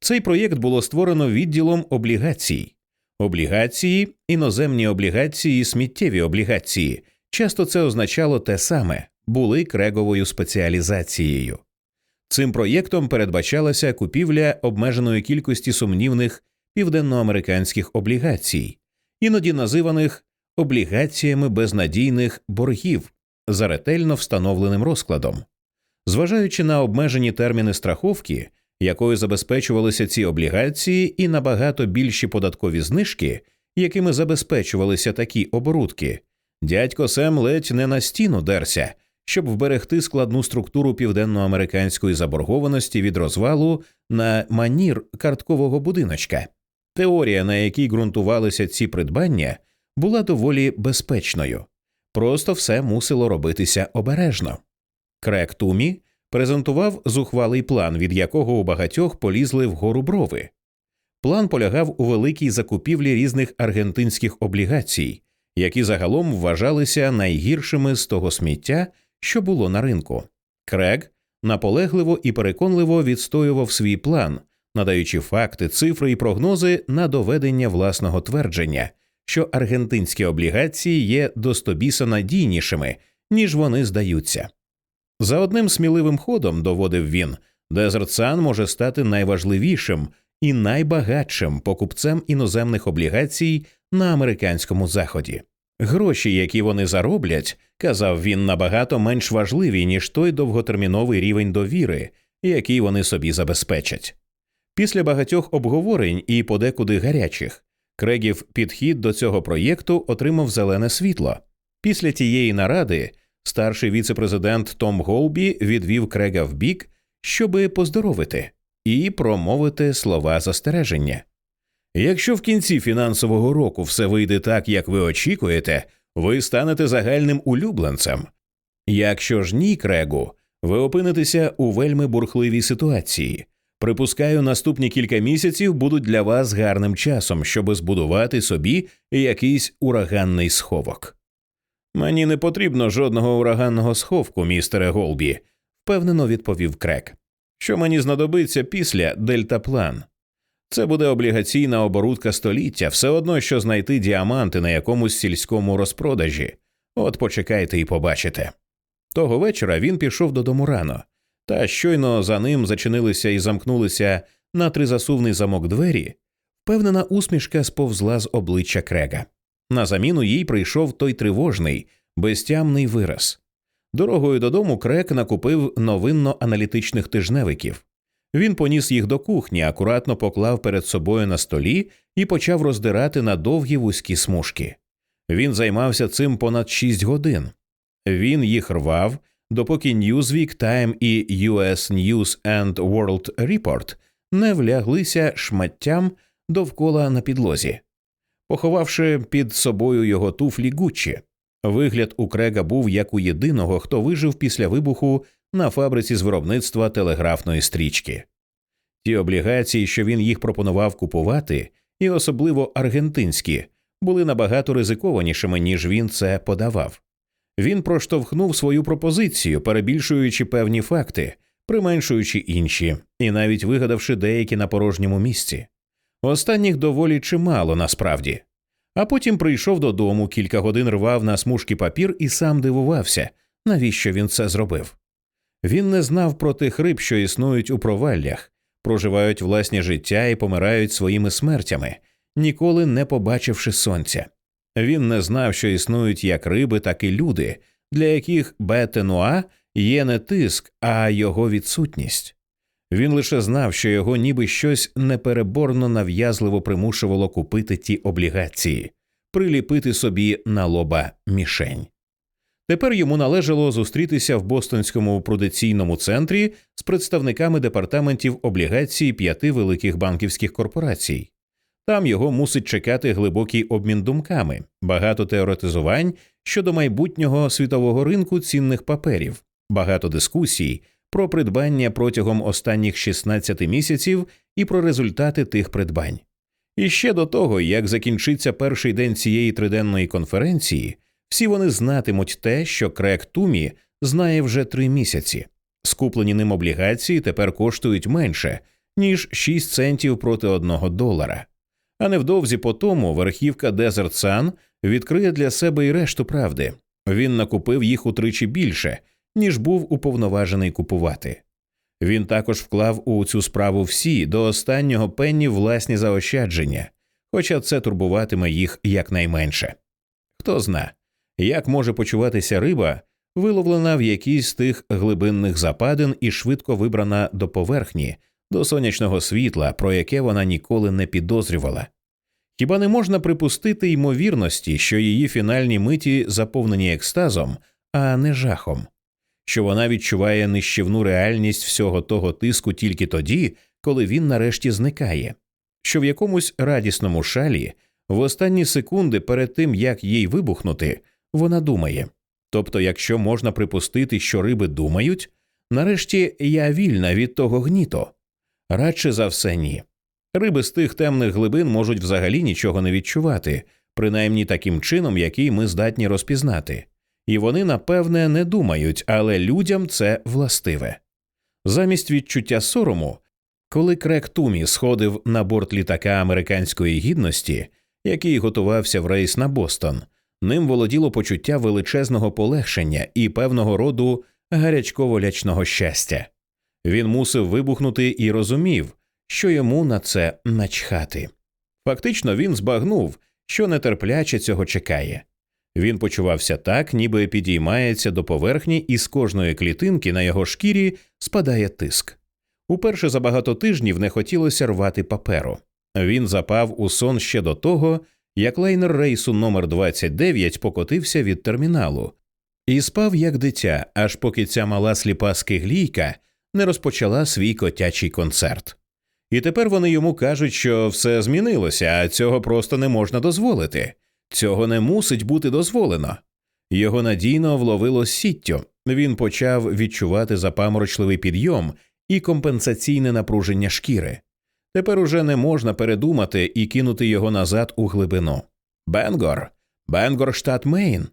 S1: Цей проєкт було створено відділом облігацій. Облігації, іноземні облігації, сміттєві облігації. Часто це означало те саме, були креговою спеціалізацією. Цим проєктом передбачалася купівля обмеженої кількості сумнівних південноамериканських облігацій, іноді називаних облігаціями безнадійних боргів за ретельно встановленим розкладом. Зважаючи на обмежені терміни страховки, якою забезпечувалися ці облігації, і набагато більші податкові знижки, якими забезпечувалися такі оборудки, дядько Сем ледь не на стіну дерся, щоб вберегти складну структуру південноамериканської заборгованості від розвалу на манір карткового будиночка. Теорія, на якій ґрунтувалися ці придбання, була доволі безпечною. Просто все мусило робитися обережно. Крек Тумі презентував зухвалий план, від якого у багатьох полізли вгору брови. План полягав у великій закупівлі різних аргентинських облігацій, які загалом вважалися найгіршими з того сміття, що було на ринку. Крег наполегливо і переконливо відстоював свій план, надаючи факти, цифри і прогнози на доведення власного твердження, що аргентинські облігації є достобіса надійнішими, ніж вони здаються. За одним сміливим ходом, доводив він, Desert Sun може стати найважливішим і найбагатшим покупцем іноземних облігацій на американському заході. Гроші, які вони зароблять, казав він, набагато менш важливі, ніж той довготерміновий рівень довіри, який вони собі забезпечать. Після багатьох обговорень і подекуди гарячих, Крегів підхід до цього проєкту отримав зелене світло. Після тієї наради старший віцепрезидент Том Голбі відвів Крега в бік, щоби поздоровити і промовити слова застереження. Якщо в кінці фінансового року все вийде так, як ви очікуєте, ви станете загальним улюбленцем. Якщо ж ні, Крегу, ви опинитеся у вельми бурхливій ситуації. Припускаю, наступні кілька місяців будуть для вас гарним часом, щоби збудувати собі якийсь ураганний сховок. Мені не потрібно жодного ураганного сховку, містере Голбі, впевнено відповів Крек. Що мені знадобиться після дельтаплан? Це буде облігаційна оборудка століття, все одно що знайти діаманти на якомусь сільському розпродажі. От почекайте і побачите. Того вечора він пішов додому рано, та щойно за ним зачинилися і замкнулися на тризасувний замок двері, впевнена усмішка сповзла з обличчя Крега. На заміну їй прийшов той тривожний, безтямний вираз. Дорогою додому Крек накупив новинно аналітичних тижневиків. Він поніс їх до кухні, акуратно поклав перед собою на столі і почав роздирати на довгі вузькі смужки. Він займався цим понад шість годин. Він їх рвав, допоки Newsweek, Time і US News and World Report не вляглися шматтям довкола на підлозі. Поховавши під собою його туфлі Гуччі, вигляд у Крега був як у єдиного, хто вижив після вибуху на фабриці з виробництва телеграфної стрічки. Ті облігації, що він їх пропонував купувати, і особливо аргентинські, були набагато ризикованішими, ніж він це подавав. Він проштовхнув свою пропозицію, перебільшуючи певні факти, применшуючи інші, і навіть вигадавши деякі на порожньому місці. Останніх доволі чимало насправді. А потім прийшов додому, кілька годин рвав на смужки папір і сам дивувався, навіщо він це зробив. Він не знав про тих риб, що існують у проваллях, проживають власні життя і помирають своїми смертями, ніколи не побачивши сонця. Він не знав, що існують як риби, так і люди, для яких бетенуа є не тиск, а його відсутність. Він лише знав, що його ніби щось непереборно нав'язливо примушувало купити ті облігації, приліпити собі на лоба мішень. Тепер йому належало зустрітися в Бостонському прудиційному центрі з представниками департаментів облігацій п'яти великих банківських корпорацій. Там його мусить чекати глибокий обмін думками, багато теоретизувань щодо майбутнього світового ринку цінних паперів, багато дискусій про придбання протягом останніх 16 місяців і про результати тих придбань. І ще до того, як закінчиться перший день цієї триденної конференції, всі вони знатимуть те, що Крек Тумі знає вже три місяці. Скуплені ним облігації тепер коштують менше, ніж 6 центів проти одного долара. А невдовзі по тому верхівка Desert Sun відкриє для себе і решту правди. Він накупив їх утричі більше, ніж був уповноважений купувати. Він також вклав у цю справу всі до останнього пенні власні заощадження, хоча це турбуватиме їх якнайменше. Хто зна, як може почуватися риба, виловлена в якійсь з тих глибинних западин і швидко вибрана до поверхні, до сонячного світла, про яке вона ніколи не підозрювала. Хіба не можна припустити ймовірності, що її фінальні миті заповнені екстазом, а не жахом, що вона відчуває нищівну реальність всього того тиску тільки тоді, коли він нарешті зникає, що в якомусь радісному шалі в останні секунди перед тим як їй вибухнути, вона думає. Тобто, якщо можна припустити, що риби думають, нарешті я вільна від того гніто. Радше за все ні. Риби з тих темних глибин можуть взагалі нічого не відчувати, принаймні таким чином, який ми здатні розпізнати. І вони, напевне, не думають, але людям це властиве. Замість відчуття сорому, коли Крек Тумі сходив на борт літака американської гідності, який готувався в рейс на Бостон, ним володіло почуття величезного полегшення і певного роду гарячково-лячного щастя. Він мусив вибухнути і розумів, що йому на це начхати. Фактично він збагнув, що нетерпляче цього чекає. Він почувався так, ніби підіймається до поверхні, і з кожної клітинки на його шкірі спадає тиск. Уперше за багато тижнів не хотілося рвати паперу. Він запав у сон ще до того, як лайнер рейсу номер 29 покотився від терміналу, і спав як дитя, аж поки ця мала сліпа скиглійка не розпочала свій котячий концерт. І тепер вони йому кажуть, що все змінилося, а цього просто не можна дозволити. Цього не мусить бути дозволено. Його надійно вловило сіттю. Він почав відчувати запаморочливий підйом і компенсаційне напруження шкіри. Тепер уже не можна передумати і кинути його назад у глибину. Бенгор, Бенгор, штат Мейн.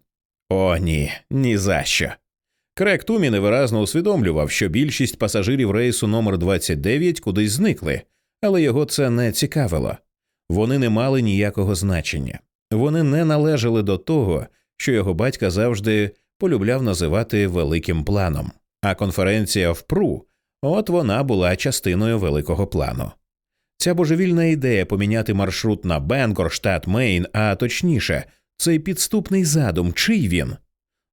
S1: О, ні, ні за що. Крек Тумі невиразно усвідомлював, що більшість пасажирів рейсу номер 29 кудись зникли, але його це не цікавило. Вони не мали ніякого значення. Вони не належали до того, що його батька завжди полюбляв називати великим планом. А конференція в ПРУ от вона була частиною великого плану. Ця божевільна ідея поміняти маршрут на Бенгор, штат Мейн, а точніше, цей підступний задум, чий він?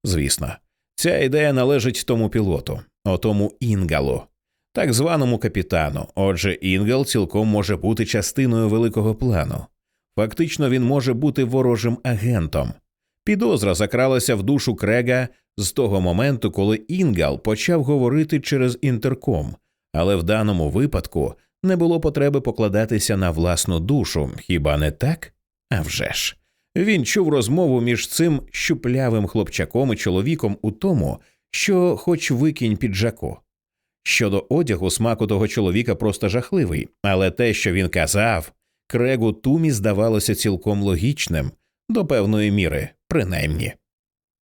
S1: Звісно, ця ідея належить тому пілоту, отому інгалу, так званому капітану. Отже, інгал цілком може бути частиною великого плану. Фактично, він може бути ворожим агентом. Підозра закралася в душу Крега з того моменту, коли Інгал почав говорити через інтерком, але в даному випадку не було потреби покладатися на власну душу, хіба не так? А вже ж. Він чув розмову між цим щуплявим хлопчаком і чоловіком у тому, що хоч викинь піджаку. Щодо одягу, смаку того чоловіка просто жахливий, але те, що він казав, крегу Тумі здавалося цілком логічним, до певної міри, принаймні.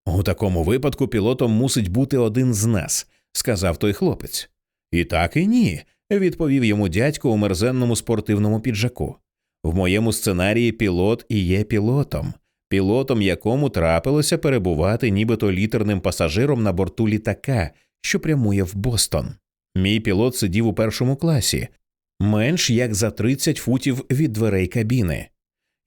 S1: У такому випадку пілотом мусить бути один з нас, сказав той хлопець. І так і ні, відповів йому дядько у мерзенному спортивному піджаку. В моєму сценарії пілот і є пілотом, пілотом, якому трапилося перебувати нібито літерним пасажиром на борту літака, що прямує в Бостон. Мій пілот сидів у першому класі, менш як за 30 футів від дверей кабіни.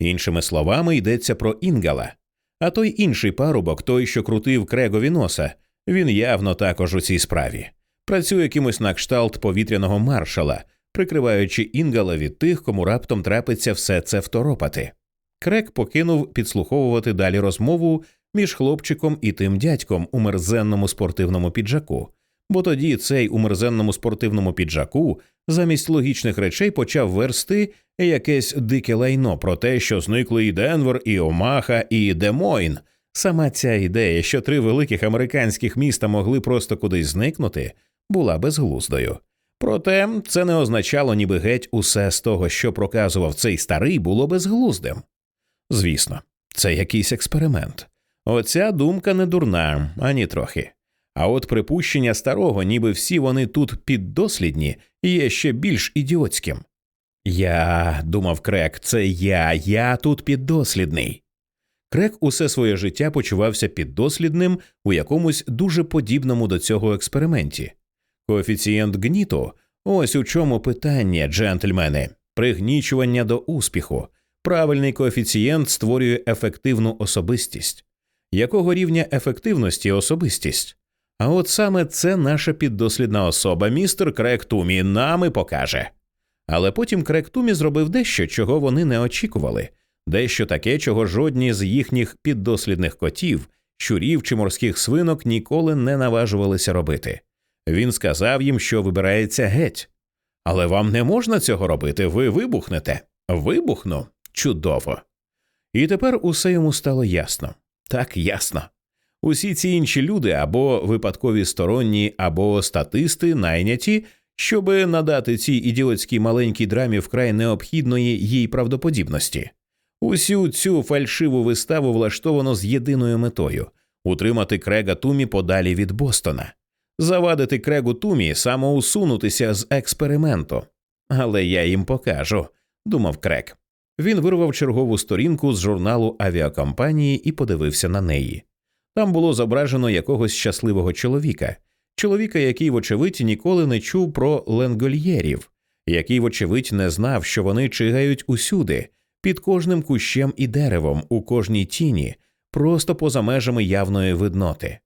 S1: Іншими словами, йдеться про Інгала. А той інший парубок, той, що крутив крегові носа, він явно також у цій справі. Працює кимось на кшталт повітряного маршала, прикриваючи Інгала від тих, кому раптом трапиться все це второпати. Крек покинув підслуховувати далі розмову між хлопчиком і тим дядьком у мерзенному спортивному піджаку, бо тоді цей у мерзенному спортивному піджаку замість логічних речей почав версти якесь дике лайно про те, що зникли і Денвер, і Омаха, і Демойн. Сама ця ідея, що три великих американських міста могли просто кудись зникнути, була безглуздою. Проте це не означало, ніби геть усе з того, що проказував цей старий, було безглуздим. Звісно, це якийсь експеримент. Оця думка не дурна, ані трохи. А от припущення старого, ніби всі вони тут піддослідні, є ще більш ідіотським. Я, думав Крек, це я, я тут піддослідний. Крек усе своє життя почувався піддослідним у якомусь дуже подібному до цього експерименті. Коефіцієнт гніту ось у чому питання, джентльмени, пригнічування до успіху. Правильний коефіцієнт створює ефективну особистість. Якого рівня ефективності особистість? А от саме це наша піддослідна особа, містер Крек Тумі, нам і покаже. Але потім Крек Тумі зробив дещо, чого вони не очікували, дещо таке, чого жодні з їхніх піддослідних котів, щурів чи морських свинок ніколи не наважувалися робити. Він сказав їм, що вибирається геть. Але вам не можна цього робити, ви вибухнете. Вибухну чудово. І тепер усе йому стало ясно. Так ясно. Усі ці інші люди або випадкові сторонні, або статисти найняті, щоби надати цій ідіотській маленькій драмі вкрай необхідної їй правдоподібності. Усю цю фальшиву виставу влаштовано з єдиною метою утримати Крега Тумі подалі від Бостона завадити крегу Тумі самоусунутися з експерименту. Але я їм покажу, думав Крек. Він вирвав чергову сторінку з журналу авіакомпанії і подивився на неї. Там було зображено якогось щасливого чоловіка, чоловіка, який, вочевидь, ніколи не чув про ленгольєрів, який, вочевидь, не знав, що вони чигають усюди, під кожним кущем і деревом, у кожній тіні, просто поза межами явної видноти.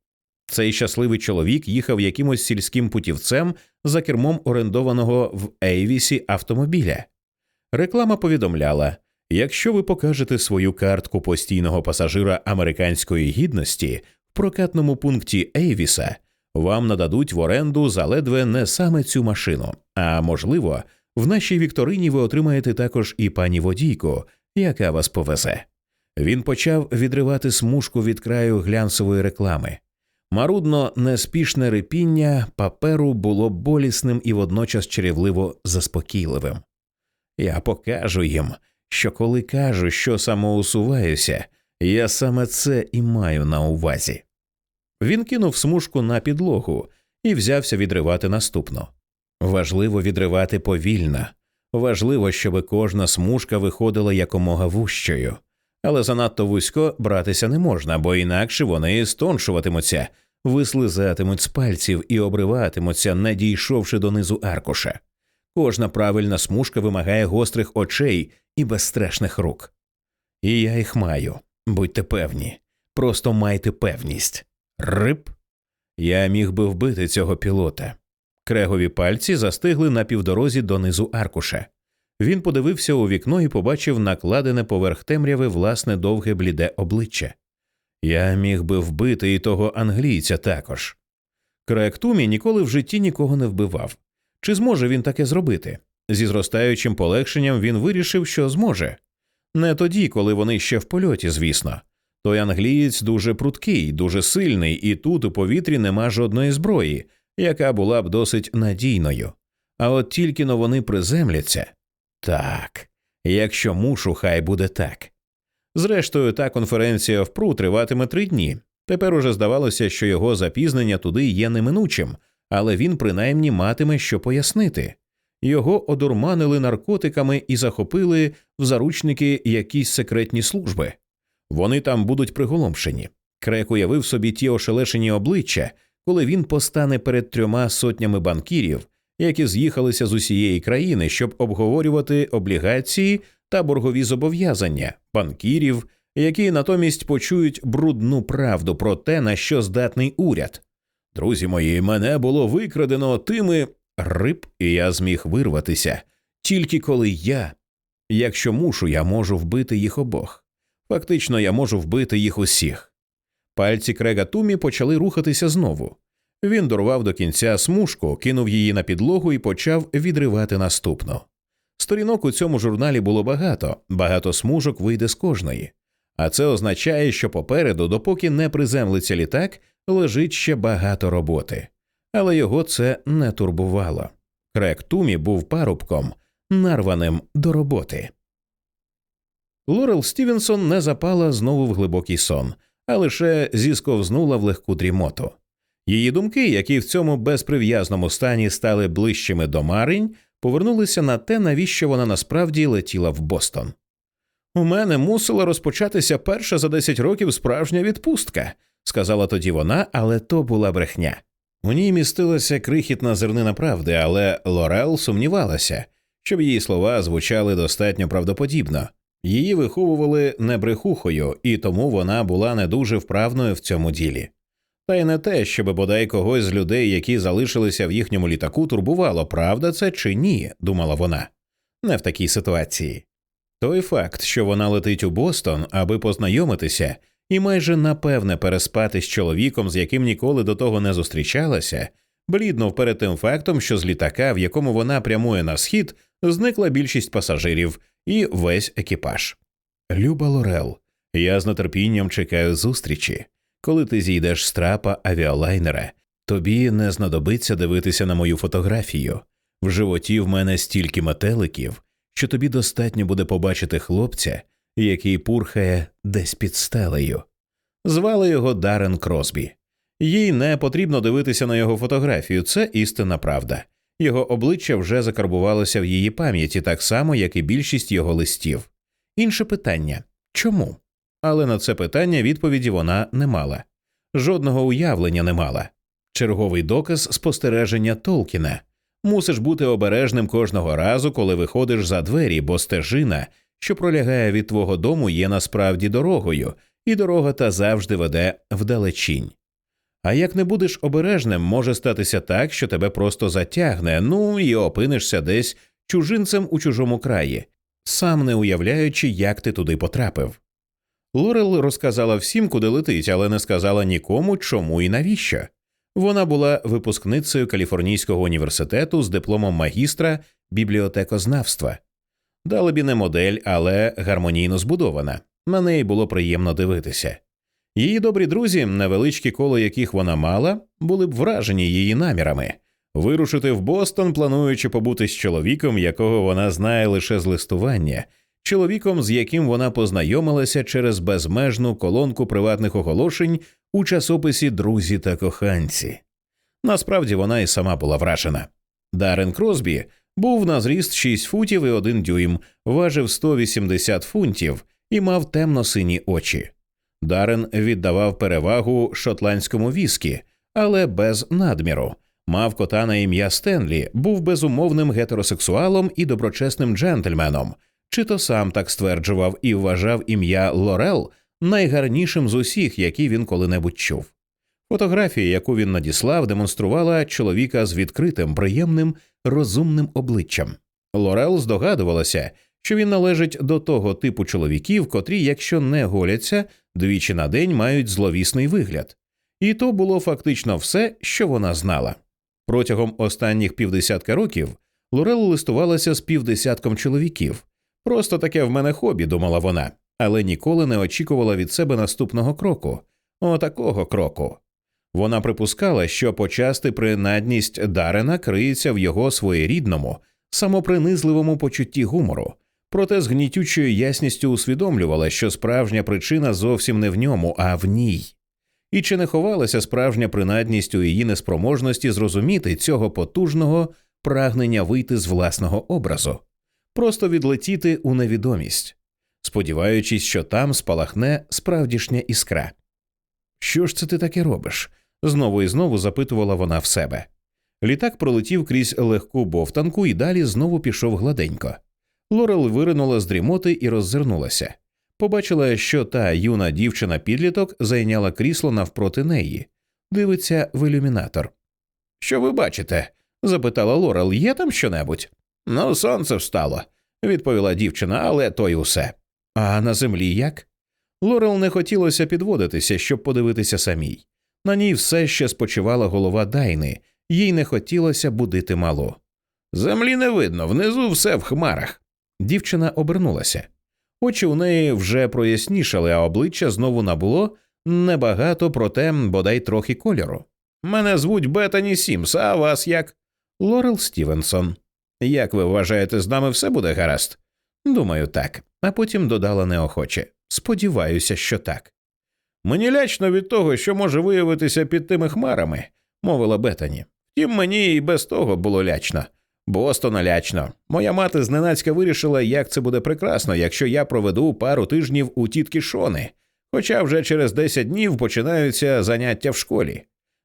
S1: Цей щасливий чоловік їхав якимось сільським путівцем за кермом орендованого в Ейвісі автомобіля. Реклама повідомляла якщо ви покажете свою картку постійного пасажира американської гідності в прокатному пункті Ейвіса, вам нададуть в оренду заледве не саме цю машину, а можливо, в нашій вікторині ви отримаєте також і пані водійку, яка вас повезе. Він почав відривати смужку від краю глянцевої реклами. Марудно неспішне рипіння паперу було болісним і водночас чарівливо заспокійливим. Я покажу їм, що коли кажу, що самоусуваюся, я саме це і маю на увазі. Він кинув смужку на підлогу і взявся відривати наступну. Важливо відривати повільно, важливо, щоб кожна смужка виходила якомога вущою, але занадто вузько братися не можна, бо інакше вони стоншуватимуться, вислизатимуть з пальців і обриватимуться, не дійшовши донизу аркуша. Кожна правильна смужка вимагає гострих очей і безстрашних рук. І я їх маю, будьте певні, просто майте певність. Риб. Я міг би вбити цього пілота. Крегові пальці застигли на півдорозі донизу аркуша. Він подивився у вікно і побачив накладене поверх темряви власне довге бліде обличчя. Я міг би вбити і того англійця також. Крек Тумі ніколи в житті нікого не вбивав. Чи зможе він таке зробити? Зі зростаючим полегшенням він вирішив, що зможе. Не тоді, коли вони ще в польоті, звісно. Той англієць дуже пруткий, дуже сильний, і тут у повітрі нема жодної зброї, яка була б досить надійною. А от тільки но вони приземляться так, якщо мушу, хай буде так. Зрештою, та конференція в ПРУ триватиме три дні. Тепер уже здавалося, що його запізнення туди є неминучим, але він принаймні матиме що пояснити. Його одурманили наркотиками і захопили в заручники якісь секретні служби. Вони там будуть приголомшені. Крек уявив собі ті ошелешені обличчя, коли він постане перед трьома сотнями банкірів, які з'їхалися з усієї країни, щоб обговорювати облігації та боргові зобов'язання банкірів, які натомість почують брудну правду про те, на що здатний уряд. Друзі мої, мене було викрадено тими риб, і я зміг вирватися, тільки коли я, якщо мушу, я можу вбити їх обох. Фактично, я можу вбити їх усіх. Пальці Крега Тумі почали рухатися знову. Він дорвав до кінця смужку, кинув її на підлогу і почав відривати наступну. Сторінок у цьому журналі було багато, багато смужок вийде з кожної. А це означає, що попереду, допоки не приземлиться літак, лежить ще багато роботи. Але його це не турбувало. Крек Тумі був парубком, нарваним до роботи. Лорел Стівенсон не запала знову в глибокий сон, а лише зісковзнула в легку дрімоту. Її думки, які в цьому безприв'язному стані стали ближчими до Маринь, повернулися на те, навіщо вона насправді летіла в Бостон. У мене мусила розпочатися перша за 10 років справжня відпустка, сказала тоді вона, але то була брехня. У ній містилася крихітна зернина правди, але Лорел сумнівалася, щоб її слова звучали достатньо правдоподібно. Її виховували не брехухою, і тому вона була не дуже вправною в цьому ділі. Та й не те, щоб бодай когось з людей, які залишилися в їхньому літаку, турбувало, правда це чи ні, думала вона, не в такій ситуації. Той факт, що вона летить у Бостон, аби познайомитися, і майже напевне переспати з чоловіком, з яким ніколи до того не зустрічалася, бліднув перед тим фактом, що з літака, в якому вона прямує на схід, зникла більшість пасажирів і весь екіпаж. Люба Лорел, я з нетерпінням чекаю зустрічі. Коли ти зійдеш з трапа авіалайнера, тобі не знадобиться дивитися на мою фотографію. В животі в мене стільки метеликів, що тобі достатньо буде побачити хлопця, який пурхає десь під стелею. Звали його Дарен Кросбі. Їй не потрібно дивитися на його фотографію, це істинна правда. Його обличчя вже закарбувалося в її пам'яті так само, як і більшість його листів. Інше питання чому? Але на це питання відповіді вона не мала, жодного уявлення не мала. Черговий доказ спостереження Толкіна мусиш бути обережним кожного разу, коли виходиш за двері, бо стежина, що пролягає від твого дому, є насправді дорогою, і дорога та завжди веде вдалечінь. А як не будеш обережним, може статися так, що тебе просто затягне, ну і опинишся десь чужинцем у чужому краї, сам не уявляючи, як ти туди потрапив. Лорел розказала всім, куди летить, але не сказала нікому, чому і навіщо. Вона була випускницею Каліфорнійського університету з дипломом магістра бібліотекознавства. Далебі не модель, але гармонійно збудована. На неї було приємно дивитися. Її добрі друзі, невеличкі коло яких вона мала, були б вражені її намірами вирушити в Бостон, плануючи побути з чоловіком, якого вона знає лише з листування, чоловіком, з яким вона познайомилася через безмежну колонку приватних оголошень у часописі Друзі та коханці. Насправді вона і сама була вражена. Дарен Кросбі був на зріст 6 футів і 1 дюйм, важив 180 фунтів і мав темно-сині очі. Дарен віддавав перевагу шотландському віскі, але без надміру. Мав кота на ім'я Стенлі, був безумовним гетеросексуалом і доброчесним джентльменом, чи то сам так стверджував і вважав ім'я Лорел найгарнішим з усіх, які він коли-небудь чув. Фотографія, яку він надіслав, демонструвала чоловіка з відкритим, приємним, розумним обличчям. Лорел здогадувалася, що він належить до того типу чоловіків, котрі, якщо не голяться, двічі на день мають зловісний вигляд. І то було фактично все, що вона знала. Протягом останніх півдесятка років Лорел листувалася з півдесятком чоловіків. Просто таке в мене хобі, думала вона, але ніколи не очікувала від себе наступного кроку, отакого кроку. Вона припускала, що почасти принадність Дарена криється в його своєрідному, самопринизливому почутті гумору, проте з гнітючою ясністю усвідомлювала, що справжня причина зовсім не в ньому, а в ній. І чи не ховалася справжня принадність у її неспроможності зрозуміти цього потужного прагнення вийти з власного образу, просто відлетіти у невідомість, сподіваючись, що там спалахне справдішня іскра. Що ж це ти таке робиш? знову і знову запитувала вона в себе. Літак пролетів крізь легку бовтанку і далі знову пішов гладенько. Лорел виринула з дрімоти і роззирнулася. Побачила, що та юна дівчина підліток зайняла крісло навпроти неї, дивиться в ілюмінатор. Що ви бачите? запитала Лорел. Є там щонебудь? Ну, сонце встало, відповіла дівчина, але то й усе. А на землі як? Лорел не хотілося підводитися, щоб подивитися самій. На ній все ще спочивала голова Дайни, їй не хотілося будити малу. Землі не видно, внизу все в хмарах. Дівчина обернулася. Очі у неї вже прояснішали, а обличчя знову набуло небагато, проте бодай трохи кольору. Мене звуть Бетані Сімс, а вас як? Лорел Стівенсон. Як ви вважаєте, з нами все буде гаразд? Думаю, так, а потім додала неохоче. Сподіваюся, що так. Мені лячно від того, що може виявитися під тими хмарами, мовила Бетані. Втім, мені і без того було лячно. Бостона лячно. Моя мати зненацька вирішила, як це буде прекрасно, якщо я проведу пару тижнів у тітки Шони, хоча вже через 10 днів починаються заняття в школі.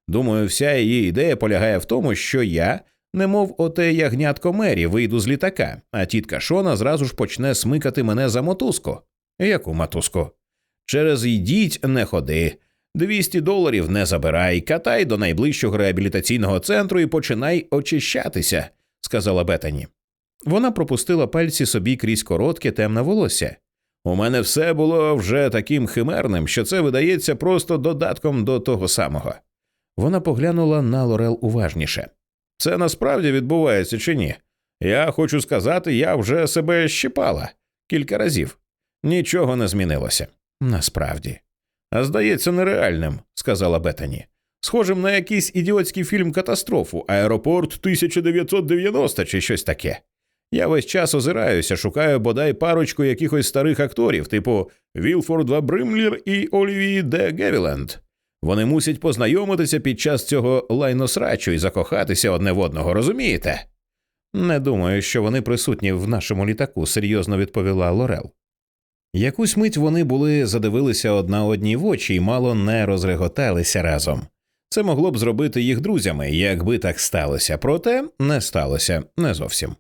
S1: Думаю, вся її ідея полягає в тому, що я, немов оте ягнятко Мері, вийду з літака, а тітка Шона зразу ж почне смикати мене за мотузку. Яку мотузку? Через йдіть, не ходи. 200 доларів не забирай, катай до найближчого реабілітаційного центру і починай очищатися сказала Бетані. Вона пропустила пальці собі крізь коротке темне волосся. У мене все було вже таким химерним, що це видається просто додатком до того самого. Вона поглянула на Лорел уважніше. Це насправді відбувається чи ні? Я хочу сказати, я вже себе щипала кілька разів. Нічого не змінилося. Насправді. А здається, нереальним, сказала Бетані схожим на якийсь ідіотський фільм катастрофу, аеропорт 1990 чи щось таке. Я весь час озираюся, шукаю бодай парочку якихось старих акторів, типу Вілфорда Бримлір і Олівії Де Гевіленд. Вони мусять познайомитися під час цього лайносрачу і закохатися одне в одного, розумієте? Не думаю, що вони присутні в нашому літаку, серйозно відповіла Лорел. Якусь мить вони були задивилися одна одній в очі і мало не розреготалися разом. Це могло б зробити їх друзями, якби так сталося, проте не сталося не зовсім.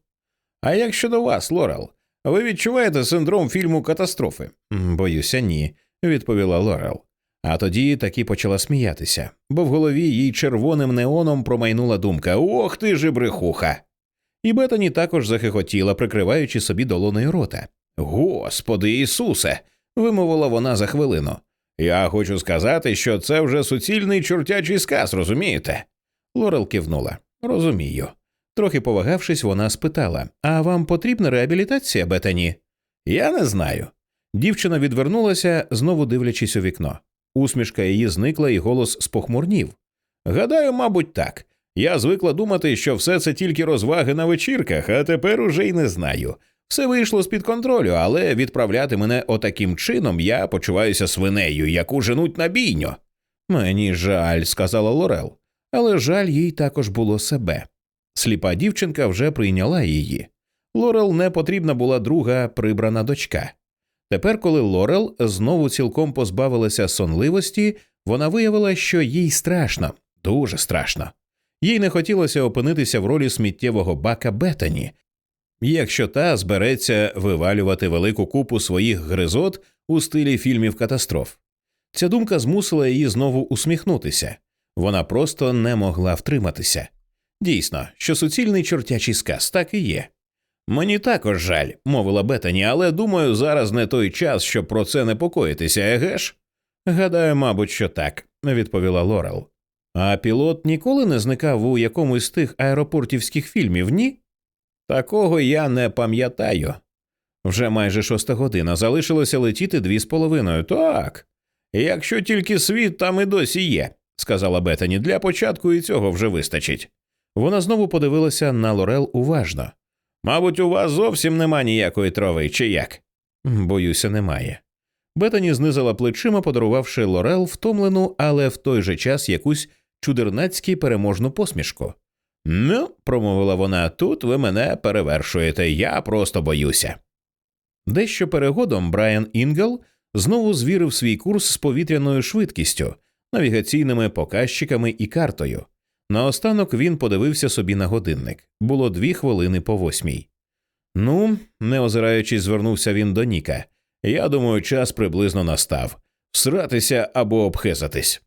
S1: А як щодо вас, Лорел, ви відчуваєте синдром фільму катастрофи? Боюся, ні, відповіла Лорел. А тоді таки почала сміятися, бо в голові їй червоним неоном промайнула думка Ох ти ж брехуха. І Бетані також захихотіла, прикриваючи собі долоною рота. Господи Ісусе. вимовила вона за хвилину. Я хочу сказати, що це вже суцільний чортячий сказ, розумієте? Лорел кивнула. Розумію. Трохи повагавшись, вона спитала А вам потрібна реабілітація, Бетані? Я не знаю. Дівчина відвернулася, знову дивлячись у вікно. Усмішка її зникла, і голос спохмурнів. Гадаю, мабуть, так. Я звикла думати, що все це тільки розваги на вечірках, а тепер уже й не знаю. Все вийшло з під контролю, але відправляти мене отаким чином я почуваюся свинею, яку женуть на бійню. Мені жаль, сказала Лорел, але жаль їй також було себе. Сліпа дівчинка вже прийняла її. Лорел не потрібна була друга прибрана дочка. Тепер, коли Лорел знову цілком позбавилася сонливості, вона виявила, що їй страшно, дуже страшно. Їй не хотілося опинитися в ролі сміттєвого бака Бетані, якщо та збереться вивалювати велику купу своїх гризот у стилі фільмів катастроф. Ця думка змусила її знову усміхнутися вона просто не могла втриматися. Дійсно, що суцільний чортячий сказ так і є. Мені також жаль, мовила Бетані, але думаю, зараз не той час, щоб про це непокоїтися, еге ж? Гадаю, мабуть, що так, відповіла Лорел. А пілот ніколи не зникав у якомусь з тих аеропортівських фільмів, ні? Такого я не пам'ятаю. Вже майже шоста година залишилося летіти дві з половиною. Так. Якщо тільки світ там і досі є, сказала Бетані, для початку і цього вже вистачить. Вона знову подивилася на Лорел уважно. Мабуть, у вас зовсім нема ніякої трави, чи як? Боюся, немає. Бетані знизила плечима, подарувавши Лорел втомлену, але в той же час якусь чудернацькі переможну посмішку. Ну, промовила вона, тут ви мене перевершуєте, я просто боюся. Дещо перегодом Брайан Інгел знову звірив свій курс з повітряною швидкістю, навігаційними показчиками і картою. Наостанок він подивився собі на годинник було дві хвилини по восьмій. Ну, не озираючись, звернувся він до Ніка. Я думаю, час приблизно настав всратися або обхезатись.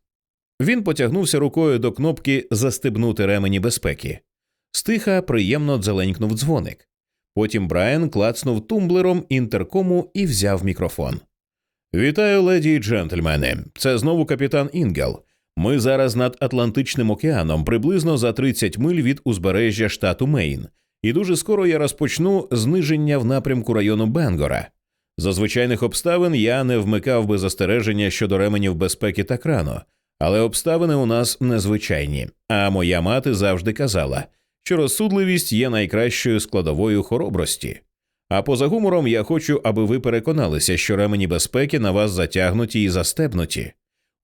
S1: Він потягнувся рукою до кнопки застебнути ремені безпеки. Стиха приємно дзеленькнув дзвоник. Потім Брайан клацнув тумблером інтеркому і взяв мікрофон. Вітаю, леді і джентльмени. Це знову капітан Інгел. Ми зараз над Атлантичним океаном, приблизно за 30 миль від узбережжя штату Мейн, і дуже скоро я розпочну зниження в напрямку району Бенгора. За звичайних обставин я не вмикав би застереження щодо ременів безпеки так рано, але обставини у нас незвичайні. А моя мати завжди казала, що розсудливість є найкращою складовою хоробрості. А поза гумором я хочу, аби ви переконалися, що ремені безпеки на вас затягнуті і застебнуті.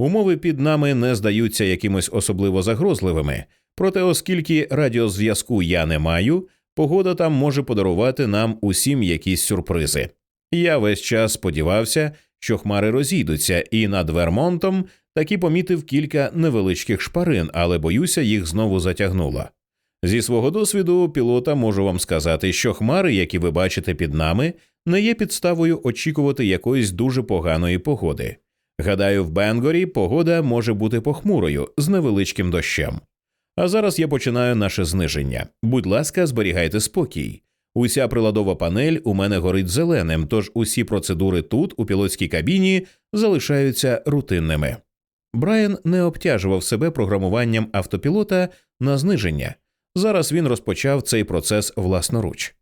S1: Умови під нами не здаються якимось особливо загрозливими, проте, оскільки радіозв'язку я не маю, погода там може подарувати нам усім якісь сюрпризи. Я весь час сподівався, що хмари розійдуться, і над Вермонтом таки помітив кілька невеличких шпарин, але боюся, їх знову затягнуло. Зі свого досвіду пілота можу вам сказати, що хмари, які ви бачите під нами, не є підставою очікувати якоїсь дуже поганої погоди. Гадаю, в Бенгорі погода може бути похмурою з невеличким дощем. А зараз я починаю наше зниження. Будь ласка, зберігайте спокій. Уся приладова панель у мене горить зеленим, тож усі процедури тут, у пілотській кабіні, залишаються рутинними. Брайан не обтяжував себе програмуванням автопілота на зниження. Зараз він розпочав цей процес власноруч.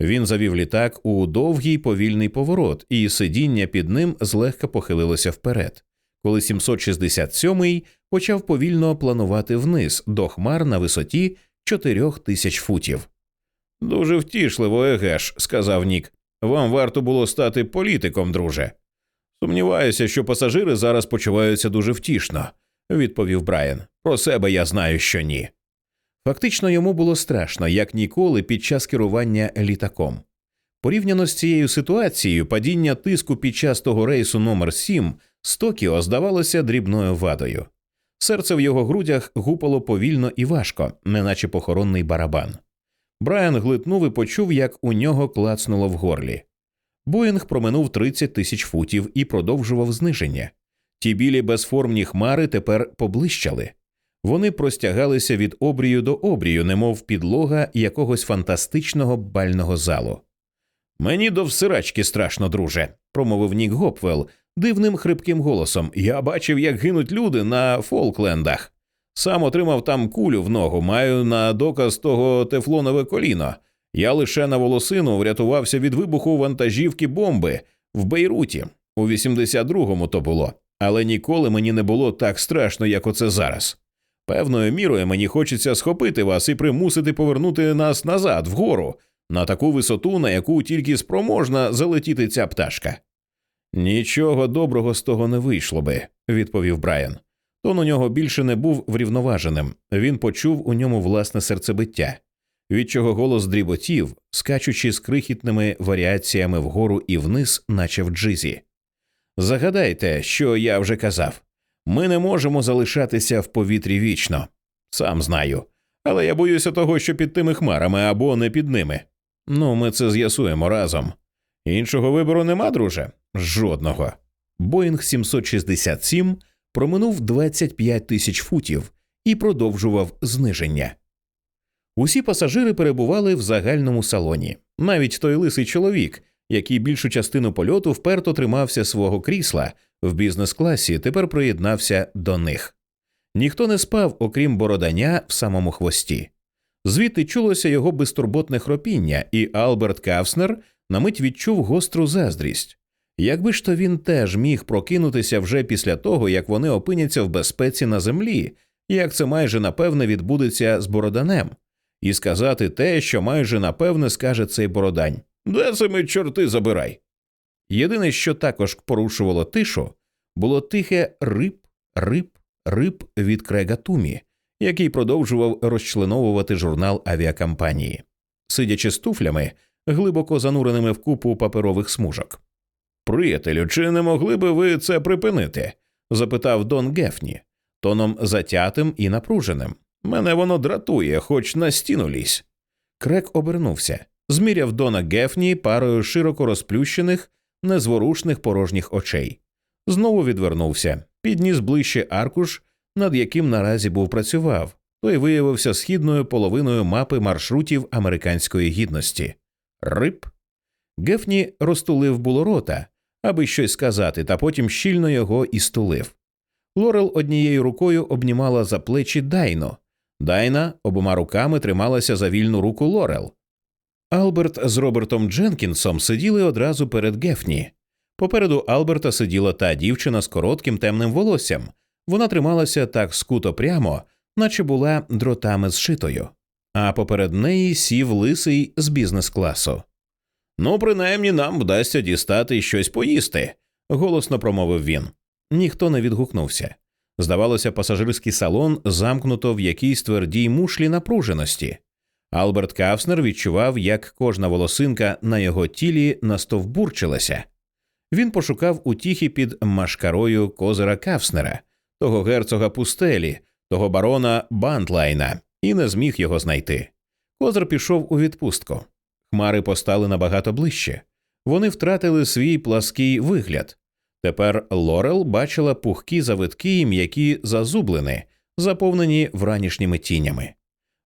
S1: Він завів літак у довгий повільний поворот, і сидіння під ним злегка похилилося вперед, коли 767-й почав повільно планувати вниз до хмар на висоті 4 тисяч футів. Дуже втішливо, егеш, сказав Нік. Вам варто було стати політиком, друже. Сумніваюся, що пасажири зараз почуваються дуже втішно, відповів Брайан. Про себе я знаю, що ні. Фактично йому було страшно, як ніколи під час керування літаком. Порівняно з цією ситуацією, падіння тиску під час того рейсу номер 7 з Токіо здавалося дрібною вадою. Серце в його грудях гупало повільно і важко, неначе похоронний барабан. Брайан глитнув і почув, як у нього клацнуло в горлі. Боїнг проминув 30 тисяч футів і продовжував зниження. Ті білі безформні хмари тепер поблищали. Вони простягалися від обрію до обрію, немов підлога якогось фантастичного бального залу. Мені до всирачки страшно, друже, промовив Нік Гопвелл дивним хрипким голосом. Я бачив, як гинуть люди на Фолклендах. Сам отримав там кулю в ногу, маю на доказ того тефлонове коліно. Я лише на волосину врятувався від вибуху вантажівки бомби в Бейруті. У 82-му то було, але ніколи мені не було так страшно, як оце зараз. Певною мірою мені хочеться схопити вас і примусити повернути нас назад, вгору, на таку висоту, на яку тільки спроможна залетіти ця пташка. Нічого доброго з того не вийшло би, відповів Брайан. Тон у нього більше не був врівноваженим, він почув у ньому власне серцебиття, від чого голос дріботів, скачучи з крихітними варіаціями вгору і вниз, наче в джизі. Загадайте, що я вже казав ми не можемо залишатися в повітрі вічно. Сам знаю. Але я боюся того, що під тими хмарами або не під ними. Ну, ми це з'ясуємо разом. Іншого вибору нема, друже? Жодного. Боїнг 767 проминув 25 тисяч футів і продовжував зниження. Усі пасажири перебували в загальному салоні, навіть той лисий чоловік, який більшу частину польоту вперто тримався свого крісла в бізнес-класі, тепер приєднався до них. Ніхто не спав, окрім бородання в самому хвості. Звідти чулося його безтурботне хропіння, і Алберт Кавснер на мить відчув гостру заздрість. Якби ж то він теж міг прокинутися вже після того, як вони опиняться в безпеці на землі, як це майже напевне відбудеться з бороданем, і сказати те, що майже напевне скаже цей бородань де це ми чорти забирай. Єдине, що також порушувало тишу, було тихе рип, рип, рип від Крега Тумі, який продовжував розчленовувати журнал авіакампанії, сидячи з туфлями, глибоко зануреними в купу паперових смужок. Приятелю, чи не могли би ви це припинити? запитав Дон Гефні, тоном затятим і напруженим. Мене воно дратує, хоч на стіну лізь. Крек обернувся, зміряв Дона Гефні парою широко розплющених, незворушних порожніх очей. Знову відвернувся, підніс ближче аркуш, над яким наразі був працював, той виявився східною половиною мапи маршрутів американської гідності. Рип. Гефні розтулив було рота, аби щось сказати, та потім щільно його і стулив. Лорел однією рукою обнімала за плечі Дайно. Дайна обома руками трималася за вільну руку Лорел. Алберт з Робертом Дженкінсом сиділи одразу перед Гефні. Попереду Алберта сиділа та дівчина з коротким темним волоссям. Вона трималася так скуто прямо, наче була дротами зшитою, а поперед неї сів лисий з бізнес-класу. Ну, принаймні нам вдасться дістати щось поїсти, голосно промовив він. Ніхто не відгукнувся. Здавалося, пасажирський салон замкнуто в якійсь твердій мушлі напруженості. Алберт Кавснер відчував, як кожна волосинка на його тілі настовбурчилася. Він пошукав утіхи під машкарою козира Кавснера, того герцога пустелі, того барона Бантлайна, і не зміг його знайти. Козир пішов у відпустку. Хмари постали набагато ближче. Вони втратили свій плаский вигляд. Тепер Лорел бачила пухкі завитки і м'які зазублини, заповнені вранішніми тінями.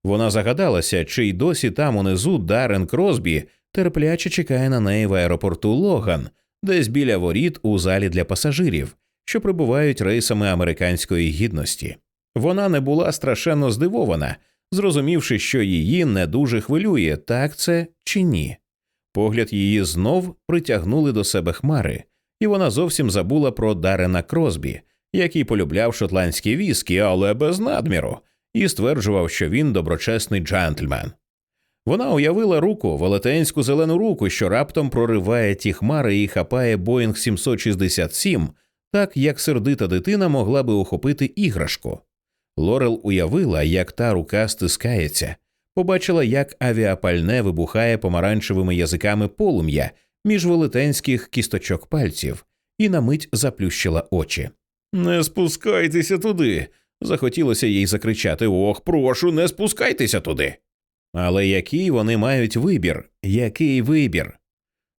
S1: Вона загадалася, чи й досі там унизу Дарен Кросбі терпляче чекає на неї в аеропорту Логан, десь біля воріт у залі для пасажирів, що прибувають рейсами американської гідності. Вона не була страшенно здивована, зрозумівши, що її не дуже хвилює, так це чи ні. Погляд її знов притягнули до себе хмари, і вона зовсім забула про Дарена Кросбі, який полюбляв шотландські віскі, але без надміру, і стверджував, що він доброчесний джентльмен. Вона уявила руку, велетенську зелену руку, що раптом прориває ті хмари і хапає Боїнг 767, так як сердита дитина могла би ухопити іграшку. Лорел уявила, як та рука стискається, побачила, як авіапальне вибухає помаранчевими язиками полум'я між велетенських кісточок пальців, і на мить заплющила очі. Не спускайтеся туди. Захотілося їй закричати Ох, прошу, не спускайтеся туди. Але який вони мають вибір? Який вибір?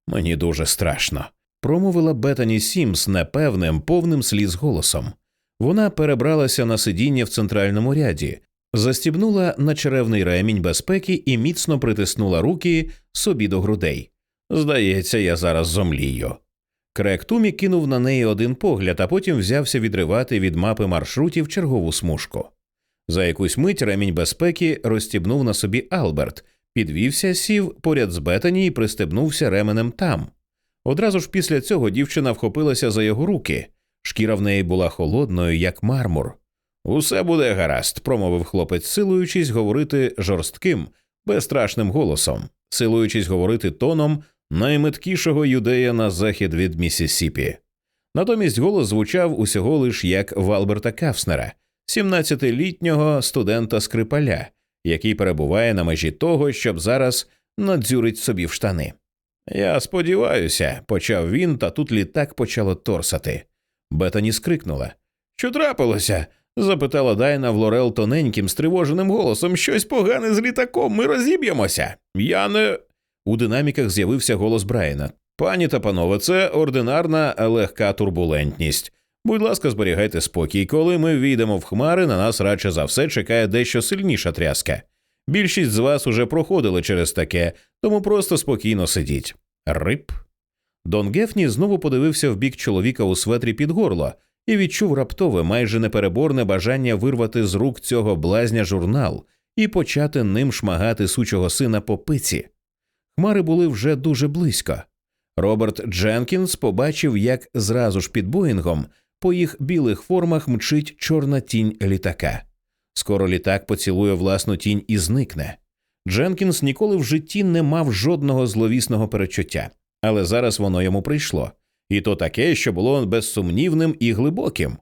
S1: Мені дуже страшно, промовила Бетані Сімс непевним, повним сліз голосом. Вона перебралася на сидіння в центральному ряді, застібнула на черевний ремінь безпеки і міцно притиснула руки собі до грудей. Здається, я зараз зомлію. Крек Тумі кинув на неї один погляд, а потім взявся відривати від мапи маршрутів чергову смужку. За якусь мить ремінь безпеки розстібнув на собі Алберт, підвівся, сів поряд з Бетані і пристебнувся ременем там. Одразу ж після цього дівчина вхопилася за його руки. Шкіра в неї була холодною, як мармур. Усе буде гаразд, промовив хлопець, силуючись говорити жорстким, безстрашним голосом, силуючись говорити тоном найметкішого юдея на захід від Місісіпі. Натомість голос звучав усього лиш як в Алберта Кафснера, 17-літнього студента скрипаля, який перебуває на межі того, щоб зараз надзюрить собі в штани. Я сподіваюся, почав він, та тут літак почало торсати. Бетані скрикнула. Що трапилося? запитала Дайна в Лорел тоненьким, стривоженим голосом. Щось погане з літаком, ми розіб'ємося. Я не. У динаміках з'явився голос Брайана. Пані та панове, це ординарна легка турбулентність. Будь ласка, зберігайте спокій. Коли ми війдемо в хмари, на нас радше за все чекає дещо сильніша тряска. Більшість з вас уже проходили через таке, тому просто спокійно сидіть. Рип. Дон Гефні знову подивився в бік чоловіка у светрі під горло і відчув раптове, майже непереборне бажання вирвати з рук цього блазня журнал і почати ним шмагати сучого сина по пиці. Хмари були вже дуже близько. Роберт Дженкінс побачив, як зразу ж під Боїнгом по їх білих формах мчить чорна тінь літака. Скоро літак поцілує власну тінь і зникне. Дженкінс ніколи в житті не мав жодного зловісного перечуття, але зараз воно йому прийшло, і то таке, що було безсумнівним і глибоким.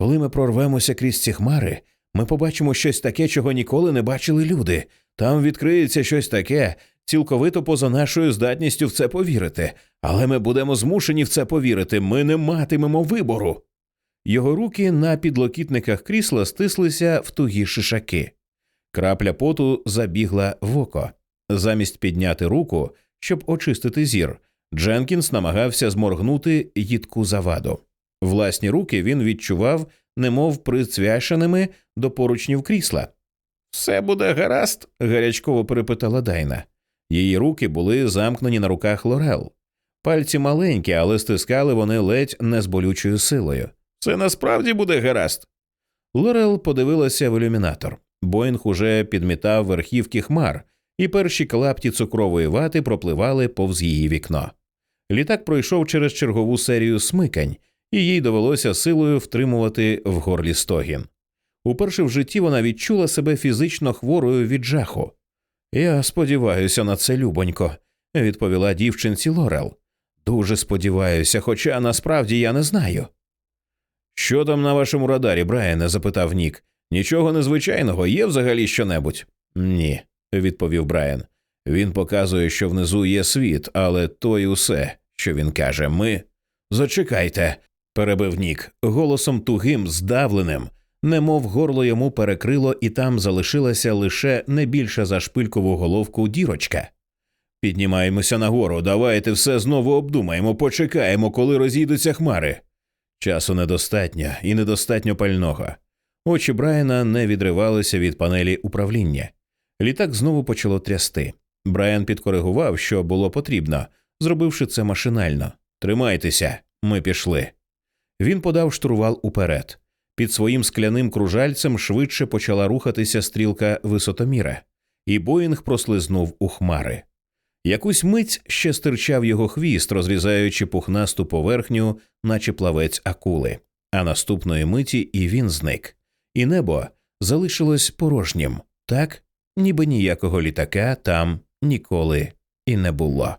S1: Коли ми прорвемося крізь ці хмари, ми побачимо щось таке, чого ніколи не бачили люди. Там відкриється щось таке, цілковито поза нашою здатністю в це повірити, але ми будемо змушені в це повірити. Ми не матимемо вибору. Його руки на підлокітниках крісла стислися в тугі шишаки. Крапля поту забігла в око. Замість підняти руку, щоб очистити зір, Дженкінс намагався зморгнути їдку заваду. Власні руки він відчував, немов прицвяшеними до поручнів крісла. Все буде гаразд? гарячково перепитала Дайна. Її руки були замкнені на руках Лорел. Пальці маленькі, але стискали вони ледь не з болючою силою. Це насправді буде гаразд. Лорел подивилася в ілюмінатор. Боїнг уже підмітав верхівки хмар, і перші клапті цукрової вати пропливали повз її вікно. Літак пройшов через чергову серію смикань, і їй довелося силою втримувати в горлі стогін. Уперше в житті вона відчула себе фізично хворою від жаху. Я сподіваюся на це, любонько, відповіла дівчинці Лорел. Дуже сподіваюся, хоча насправді я не знаю. Що там на вашому радарі, Брайане? запитав Нік. Нічого незвичайного є взагалі щонебудь? Ні, відповів Брайан. Він показує, що внизу є світ, але то й усе, що він каже, ми. Зачекайте, перебив Нік, голосом тугим, здавленим, немов горло йому перекрило, і там залишилася лише не більше за шпилькову головку дірочка. Піднімаємося нагору, давайте все знову обдумаємо, почекаємо, коли розійдуться хмари. Часу недостатньо і недостатньо пального. Очі Брайана не відривалися від панелі управління. Літак знову почало трясти. Брайан підкоригував, що було потрібно, зробивши це машинально. Тримайтеся, ми пішли. Він подав штурвал уперед. Під своїм скляним кружальцем швидше почала рухатися стрілка висотоміра, і Боїнг прослизнув у хмари. Якусь мить ще стирчав його хвіст, розрізаючи пухнасту поверхню, наче плавець акули, а наступної миті і він зник, і небо залишилось порожнім, так ніби ніякого літака там ніколи і не було.